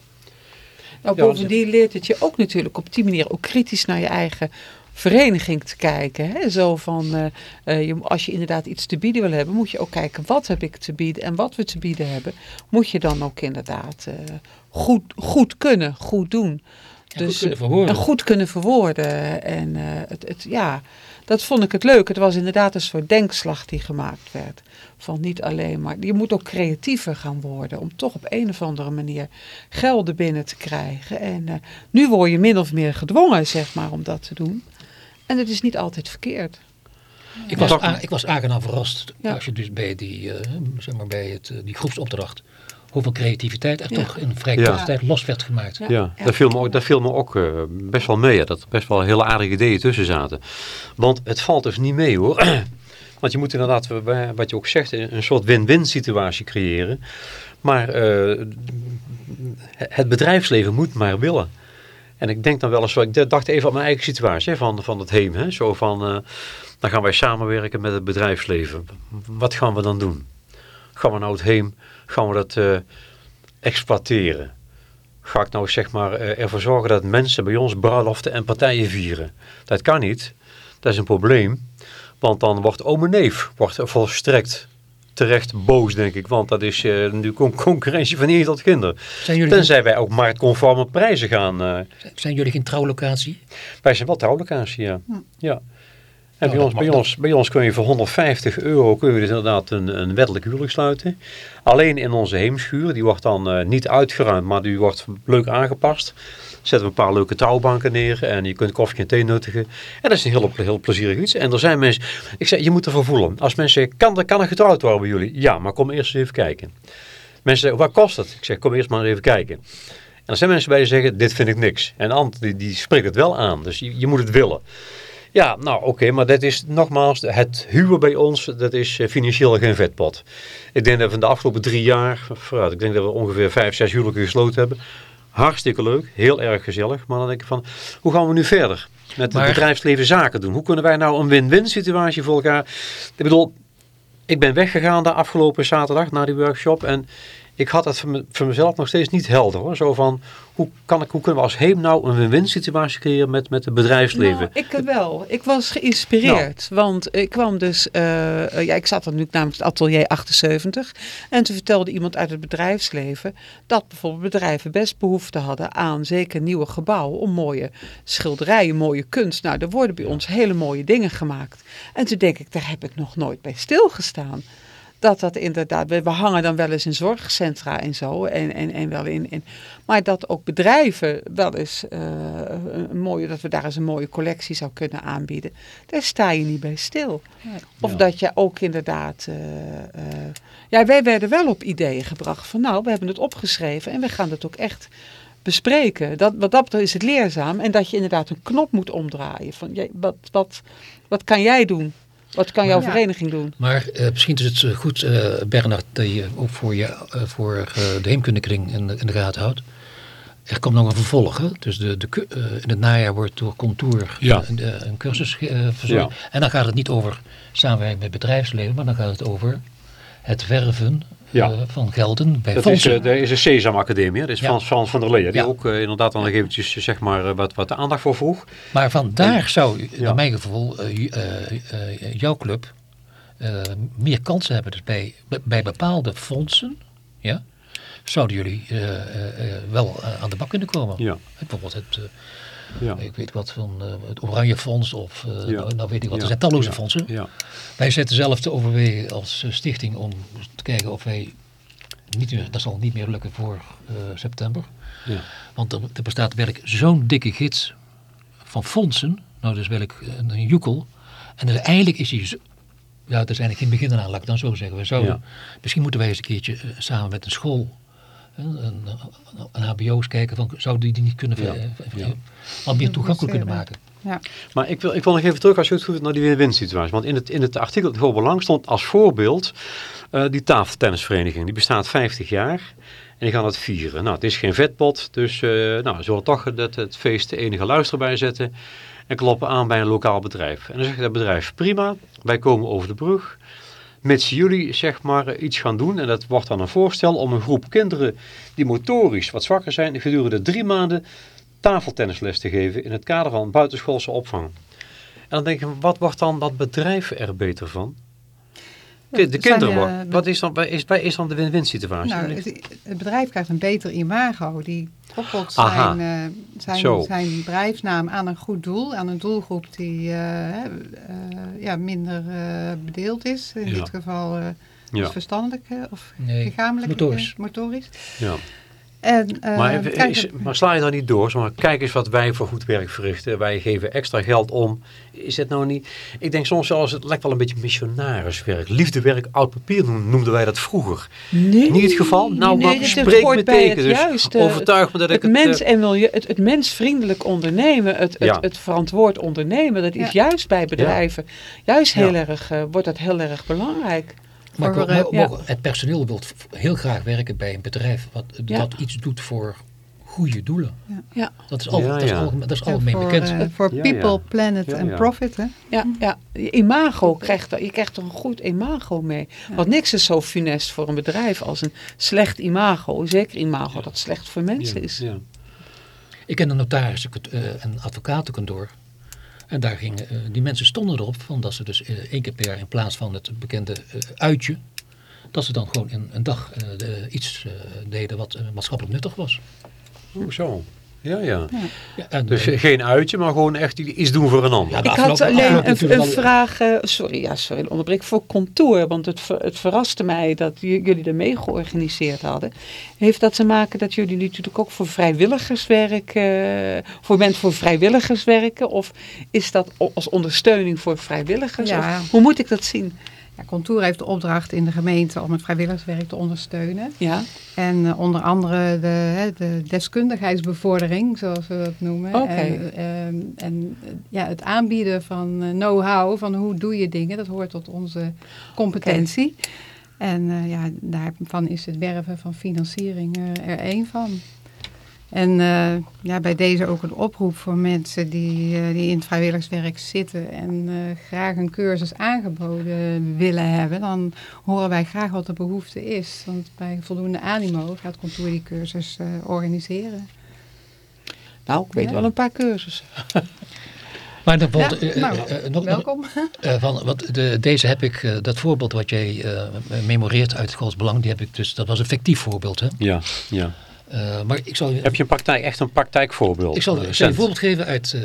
Nou, bovendien leert het je ook natuurlijk op die manier ook kritisch naar je eigen vereniging te kijken. Hè? Zo van, eh, eh, je, als je inderdaad iets te bieden wil hebben, moet je ook kijken wat heb ik te bieden en wat we te bieden hebben. Moet je dan ook inderdaad eh, goed, goed kunnen, goed doen. En goed kunnen verwoorden. En goed kunnen verwoorden. En eh, het, het, ja, dat vond ik het leuk. Het was inderdaad een soort denkslag die gemaakt werd. Van niet alleen maar, je moet ook creatiever gaan worden. Om toch op een of andere manier gelden binnen te krijgen. En eh, nu word je min of meer gedwongen, zeg maar, om dat te doen. En het is niet altijd verkeerd. Ik was, ik was aangenaam verrast Ja. als je dus bij die, eh, zeg maar bij het, eh, die groepsopdracht, hoeveel creativiteit er Ja. toch in vrij Ja. korte tijd los werd gemaakt. Ja. Ja, dat viel me ook, dat viel me ook eh, best wel mee. hè, Dat er best wel hele aardige ideeën tussen zaten. Want het valt dus niet mee hoor. Want je moet inderdaad, eh, wat je ook zegt, een soort win-win situatie creëren. Maar eh, het bedrijfsleven moet maar willen. En ik denk dan wel eens, ik dacht even aan mijn eigen situatie hè, van, van het heem. Hè, zo van, eh, dan gaan wij samenwerken met het bedrijfsleven. Wat gaan we dan doen? Gaan we nou het heem, gaan we dat eh, exploiteren? Ga ik nou zeg maar eh, ervoor zorgen dat mensen bij ons bruiloften en partijen vieren? Dat kan niet. Dat is een probleem. Want dan wordt ome neef wordt volstrekt terecht boos, denk ik. Want dat is eh nu con- concurrentie van hier tot kinderen. Zijn jullie, Tenzij wij ook marktconforme prijzen gaan. eh zijn jullie geen trouwlocatie? wij zijn wel trouwlocatie, ja. ja. En bij, ons, bij, ons, bij ons kun je voor 150 euro kun je dus inderdaad een, een wettelijk huwelijk sluiten. Alleen in onze heemschuur, die wordt dan eh, niet uitgeruimd, maar die wordt leuk aangepast. Zetten we een paar leuke touwbanken neer en je kunt koffie en thee nuttigen. En dat is een heel, heel plezierig iets. En er zijn mensen, ik zeg, je moet ervoor voelen. Als mensen zeggen, kan, kan er getrouwd worden bij jullie? Ja, maar kom eerst eens even kijken. Mensen zeggen, wat kost het? Ik zeg, kom eerst maar even kijken. En er zijn mensen bij die zeggen, dit vind ik niks. En ander die, die spreekt het wel aan. Dus je, je moet het willen. Ja, nou oké, maar dat is nogmaals, het huwen bij ons, dat is eh, financieel geen vetpot. Ik denk dat we in de afgelopen drie jaar, vooruit, ik denk dat we ongeveer vijf, zes huwelijken gesloten hebben. Hartstikke leuk, heel erg gezellig. Maar dan denk ik van, hoe gaan we nu verder? Met Maar- het bedrijfsleven zaken doen. Hoe kunnen wij nou een win-win situatie voor elkaar... Ik bedoel, ik ben weggegaan de afgelopen zaterdag naar die workshop en ik had het voor, me- voor mezelf nog steeds niet helder hoor. Zo van, hoe, kan ik, hoe kunnen we als heem nou een win-win situatie creëren met, met het bedrijfsleven? Nou, ik wel. Ik was geïnspireerd. Want ik kwam dus, eh, eh, ja, ik zat dan nu namens het atelier 78. En toen vertelde iemand uit het bedrijfsleven dat bijvoorbeeld bedrijven best behoefte hadden aan zeker nieuwe gebouwen om mooie schilderijen, mooie kunst. Nou, er worden bij ons hele mooie dingen gemaakt. En toen denk ik, daar heb ik nog nooit bij stilgestaan. Dat dat inderdaad, we, we hangen dan wel eens in zorgcentra en zo. En, en, en wel in, in, maar dat ook bedrijven wel eens eh, een mooie, dat we daar eens een mooie collectie zou kunnen aanbieden. Daar sta je niet bij stil. Of Ja. dat je ook inderdaad. eh, eh, ja, wij werden wel op ideeën gebracht van nou, we hebben het opgeschreven en we gaan het ook echt bespreken. Dat, wat dat betreft is het leerzaam. En dat je inderdaad een knop moet omdraaien. Van, jij- wat, wat, wat kan jij doen? Wat kan jouw Ja. vereniging doen? Maar eh, misschien is het eh, goed, eh Bernard, dat je ook voor, je, voor eh, de heemkundekring in, de- in de gaten houdt. Er komt nog een vervolg. Hè? Dus de, de, eh, in het najaar wordt door Contour Ja. een, een cursus eh, verzorgd. En dan gaat het niet over samenwerking met bedrijfsleven, maar dan gaat het over het werven Ja. eh, van gelden bij Dat is, fondsen. eh, er is een Sesam Academie, hè? dat is. Frans, Frans van der Leyen, die ook eh, inderdaad dan nog eventjes zeg maar, wat, wat aandacht voor vroeg. Maar vandaar zou, naar mijn gevoel, jouw club meer kansen hebben. Dus bij, bij bepaalde fondsen, ja, zouden jullie wel aan de bak kunnen komen. Ja. Bijvoorbeeld het, Ja. ik weet wat van eh, het Oranje Fonds of Ja. nou, nou weet ik wat. Ja. Er zijn talloze fondsen. Ja. Wij zetten zelf te overwegen als eh, stichting om te kijken of wij niet meer, dat zal niet meer lukken voor september. Ja. Want er, er bestaat werkelijk zo'n dikke gids van fondsen. Nou, dus werkelijk een, een joekel. En dus eigenlijk is zo- Ja, het is eigenlijk geen begin aan, laat ik dan zo zeggen. We zouden, Ja. Misschien moeten wij eens een keertje samen met een school... Een, een, een hbo's kijken van zouden die die niet kunnen Ja. Ja. wat meer toegankelijk kunnen maken. Ja. Maar ik wil, ik wil nog even terug als je het goed vindt naar die win-win situatie. Want in het, in het artikel het Belang stond als voorbeeld eh, die tafeltennisvereniging. Die bestaat 50 jaar. En die gaan het vieren. Nou, het is geen vetpot, dus uh, nou, we zullen toch het, het feest de enige luister bij zetten. En kloppen aan bij een lokaal bedrijf. En dan zegt het bedrijf, prima, wij komen over de brug. Mits jullie zeg maar iets gaan doen. En dat wordt dan een voorstel om een groep kinderen die motorisch wat zwakker zijn. Gedurende drie maanden tafeltennisles te geven in het kader van buitenschoolse opvang. En dan denk je, wat wordt dan dat bedrijf er beter van? De, kinderen worden. Wat is dan, waar is, is dan de win-win situatie? Nou, het, bedrijf krijgt een beter imago. Die koppelt zijn, uh, zijn, zijn bedrijfsnaam aan een goed doel. Aan een doelgroep die uh, uh, ja, minder bedeeld is. In dit geval ja. verstandelijk of nee, lichamelijk. Motorisch. motorisch. Ja. En, uh, maar, maar, sla je dan niet door? Maar kijk eens wat wij voor goed werk verrichten. Wij geven extra geld om. Is het nou niet... Ik denk soms zelfs, het lijkt wel een beetje missionariswerk. Liefdewerk, oud papier noemden wij dat vroeger. Nee, niet het geval? Nou, nee, maar spreek me tegen. Dus juiste, overtuig me dat het ik het... Mens en milieu, het, het mensvriendelijk ondernemen, het, het, het verantwoord ondernemen, dat is juist bij bedrijven, juist heel erg, uh, wordt dat heel erg belangrijk. Maar, maar, het personeel wil heel graag werken bij een bedrijf wat, dat iets doet voor goede doelen. Ja. Dat is, al, dat is, al, dat is algemeen voor, bekend. Uh, voor people, planet en profit. Hè? Ja, ja. imago krijgt, je krijgt er een goed imago mee. Want niks is zo funest voor een bedrijf als een slecht imago. Zeker imago dat slecht voor mensen is. Ik ken een notaris uh, een advocatenkantoor en daar gingen, uh, die mensen stonden erop van dat ze dus uh, één keer per jaar in plaats van het bekende uh, uitje, dat ze dan gewoon een, een dag iets deden wat maatschappelijk nuttig was. Oh, Ja, ja. dus geen uitje, maar gewoon echt iets doen voor een ander. Ja, ik had alleen een, een vraag, sorry, ja, sorry, onderbreek, voor contour. Want het, het verraste mij dat jullie er mee georganiseerd hadden. Heeft dat te maken dat jullie natuurlijk ook voor vrijwilligerswerk, uh, voor mensen voor vrijwilligers werken? Of is dat als ondersteuning voor vrijwilligers? Ja. hoe moet ik dat zien? Ja, Contour heeft de opdracht in de gemeente om het vrijwilligerswerk te ondersteunen. Ja. En uh, onder andere de, hè, de deskundigheidsbevordering, zoals we dat noemen. Okay. En, uh, en ja, het aanbieden van uh, know-how, van hoe doe je dingen, dat hoort tot onze competentie. Okay. En uh, ja, daarvan is het werven van financiering er één van. En uh, ja, bij deze ook een oproep voor mensen die, uh, die in het vrijwilligerswerk zitten en uh, graag een cursus aangeboden willen hebben. Dan horen wij graag wat de behoefte is. Want bij voldoende animo gaat Contour die cursus organiseren. Nou, ik weet ja. wel een paar cursussen. Maar dan ja, nou, nog, welkom. van, wat, de, deze heb ik, dat voorbeeld wat jij memoreert uit het Belang, die heb ik dus, dat was een fictief voorbeeld. Hè? Ja, ja. Uh, maar ik zal, Heb je een praktijk, echt een praktijkvoorbeeld? Ik zal, zal een voorbeeld geven uit uh,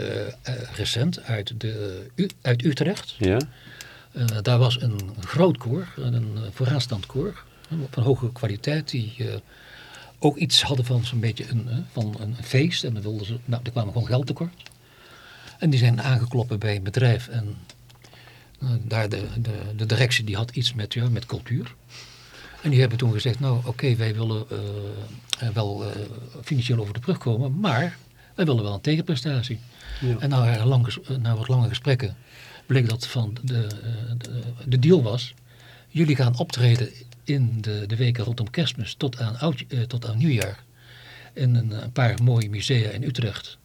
recent, uit, de, uit Utrecht. Ja. daar was een groot koor, een vooraanstaand koor, van hoge kwaliteit, die ook iets hadden van zo'n beetje een, van een feest. En dan wilden ze, nou, er kwamen gewoon geld tekort. En die zijn aangekloppen bij een bedrijf en daar de, de, de directie die had iets met, ja, met cultuur. En die hebben toen gezegd, nou oké, wij willen wel uh, financieel over de brug komen, maar wij willen wel een tegenprestatie. Ja. En na, lang, na wat lange gesprekken bleek dat van de, de, de, deal was, jullie gaan optreden in de, de weken rondom kerstmis tot aan, oud, tot aan nieuwjaar in een, een, paar mooie musea in Utrecht.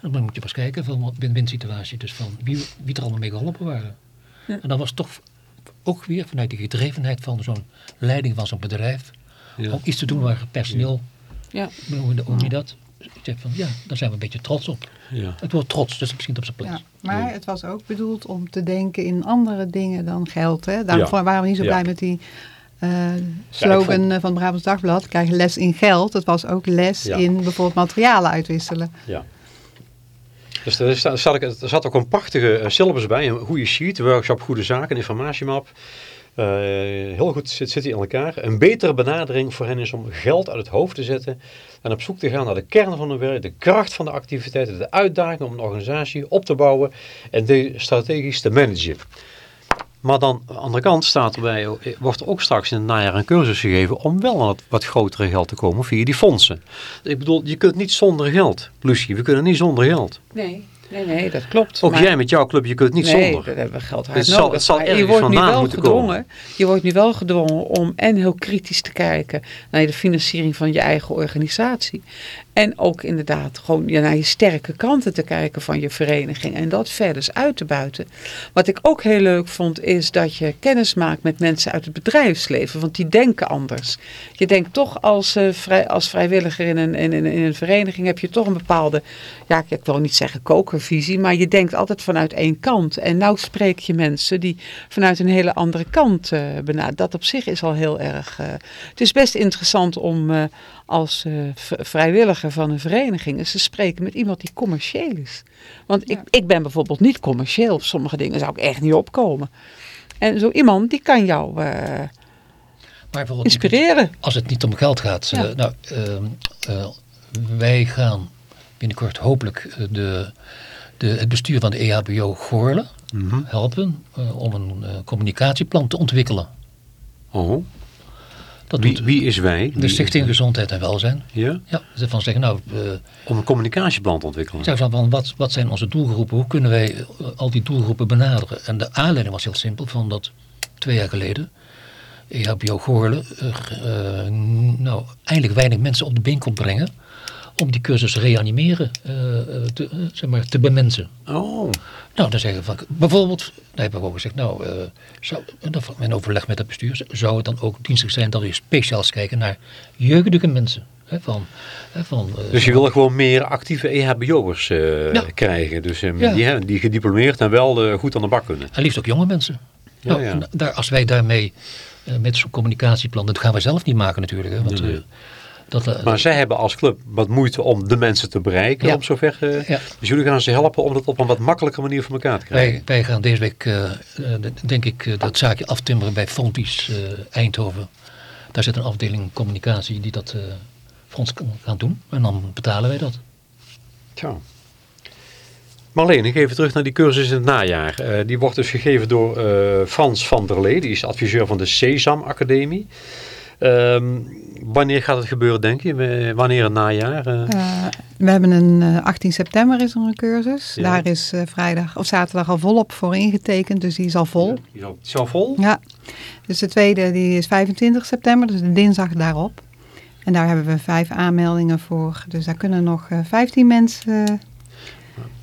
En dan moet je pas kijken van wat win-win situatie, dus van wie, wie er allemaal mee geholpen waren. Ja. En dat was toch ook weer vanuit de gedrevenheid van zo'n leiding van zo'n bedrijf. Ja. Om iets te doen waar personeel, ja. hoe je dat? Ik van, ja, daar zijn we een beetje trots op. Ja. Het wordt trots, dus misschien op zijn plaats. Ja, maar het was ook bedoeld om te denken in andere dingen dan geld. Hè? Daarom waren we niet zo blij met die uh, slogan vond... van Brabants Dagblad. Krijg les in geld. Het was ook les in bijvoorbeeld materialen uitwisselen. Ja. Dus er, zat, er zat ook een prachtige uh, syllabus bij, een goede sheet, workshop goede zaken, informatiemap. Uh, heel goed zit, zit die in elkaar. Een betere benadering voor hen is om geld uit het hoofd te zetten en op zoek te gaan naar de kern van hun werk, de kracht van de activiteiten, de uitdaging om een organisatie op te bouwen en de strategisch te managen. Maar dan aan de andere kant staat erbij, wordt er ook straks in het najaar een cursus gegeven om wel aan het wat grotere geld te komen via die fondsen. Ik bedoel, je kunt niet zonder geld. Lucie, we kunnen niet zonder geld. Nee. Nee, nee, dat klopt. Ook maar- jij met jouw club, je kunt niet nee, zonder. daar hebben we geld hard Het zal- nodig. het zal ergens je wordt nu wel moeten gedwongen. komen. Je wordt nu wel gedwongen om en heel kritisch te kijken naar de financiering van je eigen organisatie. En ook inderdaad gewoon naar je sterke kanten te kijken van je vereniging. En dat verder uit te buiten. Wat ik ook heel leuk vond is dat je kennis maakt met mensen uit het bedrijfsleven. Want die denken anders. Je denkt toch als, eh, als vrijwilliger in een, in, in een vereniging heb je toch een bepaalde, ja ik wil niet zeggen kokervisie. Maar je denkt altijd vanuit één kant. En nou spreek je mensen die vanuit een hele andere kant eh benaderen. Dat op zich is al heel erg... eh, het is best interessant om als eh, v- vrijwilliger van een vereniging eens te spreken met iemand die commercieel is. Want ik, ik ben bijvoorbeeld niet commercieel. Op sommige dingen zou ik echt niet opkomen. En zo iemand die kan jou eh, Maar bijvoorbeeld, inspireren. als het niet om geld gaat. Ja. eh, nou, ehm, eh, wij gaan binnenkort hopelijk de, de, het bestuur van de EHBO Goorlen Mhm. helpen om een eh, communicatieplan te ontwikkelen. Oh, Dat wie, doet wie is wij? de Wie- Stichting Gezondheid en Welzijn. Ja? Ja, ze van zeggen, nou, eh, Om een communicatieplan te ontwikkelen. Zeg van, wat, wat zijn onze doelgroepen? Hoe kunnen wij eh, al die doelgroepen benaderen? En de aanleiding was heel simpel, van dat twee jaar geleden EHBO Goorlen eh, nou, eindelijk weinig mensen op de been kon brengen om die cursus reanimeren eh, eh, te, eh, zeg maar, te bemensen. Oh, Nou, dan zeggen we van, bijvoorbeeld, we ook gezegd, nou, zou, mijn overleg met het bestuur, zou het dan ook dienstig zijn dat we speciaal kijken naar jeugdige mensen. Hè, van, hè, van, dus je wil gewoon meer actieve EHBO'ers eh Ja. krijgen. Dus eh, Ja. die, die gediplomeerd en wel goed aan de bak kunnen. En liefst ook jonge mensen. Ja, nou, Daar, als wij daarmee met zo'n communicatieplan, dat gaan wij zelf niet maken natuurlijk. Hè, want, Nee, nee. Dat, eh, Maar zij hebben als club wat moeite om de mensen te bereiken. Ja. Om zover, eh, Ja. Dus jullie gaan ze helpen om dat op een wat makkelijke manier voor elkaar te krijgen. wij, wij gaan deze week, eh, denk ik, dat zaakje aftimmeren bij Fonties eh, Eindhoven. Daar zit een afdeling communicatie die dat voor ons kan gaan doen. En dan betalen wij dat. Tja. Marleen, ik even terug naar die cursus in het najaar. Die wordt dus gegeven door Frans van der Lee. Die is adviseur van de Sesam Academie. Ehm, wanneer gaat het gebeuren, denk je? Wanneer het najaar? Eh, Eh, we hebben een eh, 18 september is er een cursus. Ja. Daar is vrijdag of zaterdag al volop voor ingetekend, dus die is al vol. Die is al- die is al vol? Ja, dus de tweede die is 25 september, dus de dinsdag daarop. En daar hebben we vijf aanmeldingen voor. Dus daar kunnen nog eh 15 mensen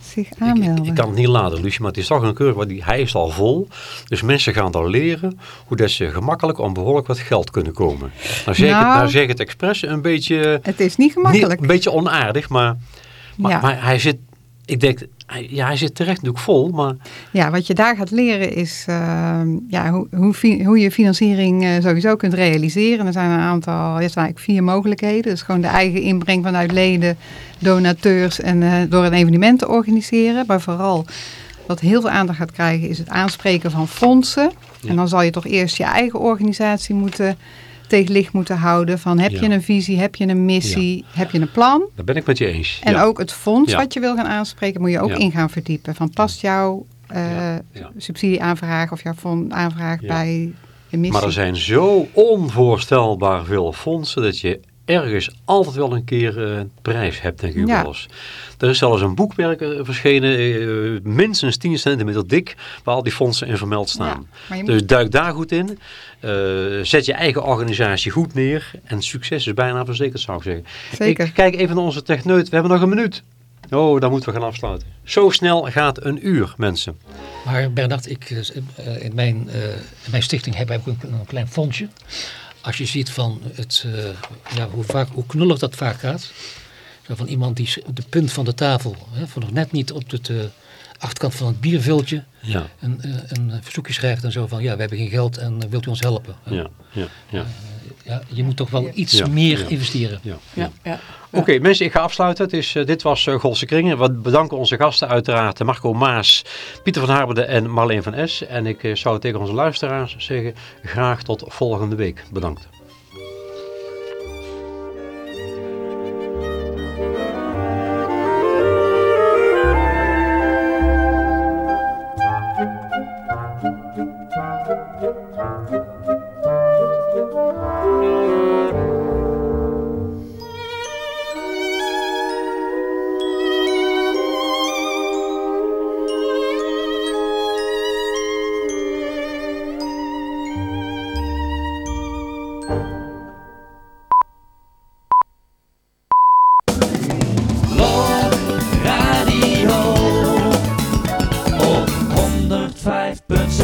zich Ik, aanmelden. ik, ik kan het niet laten, Lucie, maar het is toch een waar die, hij is al vol. Dus mensen gaan daar leren hoe dat ze gemakkelijk om behoorlijk wat geld kunnen komen. Nou zeg, ik, het, Nou. nou zeg het expres een beetje, Het is niet niet, gemakkelijk. een beetje onaardig, maar, maar, Ja. maar hij zit, ik denk, ja, hij zit terecht natuurlijk vol, maar Ja, wat je daar gaat leren is eh, ja, hoe, hoe, hoe je financiering eh, sowieso kunt realiseren. Er zijn een aantal, ja, er zijn eigenlijk vier mogelijkheden. Dus gewoon de eigen inbreng vanuit leden, donateurs en eh, door een evenement te organiseren. Maar vooral wat heel veel aandacht gaat krijgen is het aanspreken van fondsen. Ja. En dan zal je toch eerst je eigen organisatie moeten tegen licht moeten houden. Van heb je een visie, heb je een missie, heb je een plan? daar ben ik met je eens. En ook het fonds wat je wil gaan aanspreken, moet je ook in gaan verdiepen. Van past jouw eh, subsidieaanvraag of jouw fond aanvraag bij de missie? Maar er zijn zo onvoorstelbaar veel fondsen dat je ergens altijd wel een keer eh, prijs hebt, denk ik Ja. wel eens. Er is zelfs een boekwerk eh, verschenen, eh, minstens 10 centimeter dik, waar al die fondsen in vermeld staan. Ja, Dus moet- duik daar goed in. Eh, zet je eigen organisatie goed neer. En succes is bijna verzekerd, zou ik zeggen. Zeker. Ik kijk even naar onze techneut. We hebben nog een minuut. Oh, dan moeten we gaan afsluiten. Zo snel gaat een uur, mensen. Maar Bernard, ik, in, mijn, eh, in mijn stichting heb ik ook een, een klein fondsje. Als je ziet van het, eh, ja, hoe, vaak, hoe knullig dat vaak gaat. Zo van iemand die de punt van de tafel, hè, van nog net niet op de achterkant van het bierviltje, Ja, een, eh, een verzoekje schrijft en zo van ja, we hebben geen geld en eh, wilt u ons helpen? ja, ja. ja. Ja, je moet toch wel iets Ja, meer ja. investeren. ja, Ja, ja. Oké, mensen, ik ga afsluiten. Het is, eh, dit was uh, Golse Kringen. We bedanken onze gasten uiteraard. eh, Marco Maas, Pieter van Harberde en Marleen van S. En ik zou tegen onze luisteraars zeggen, graag tot volgende week. Bedankt.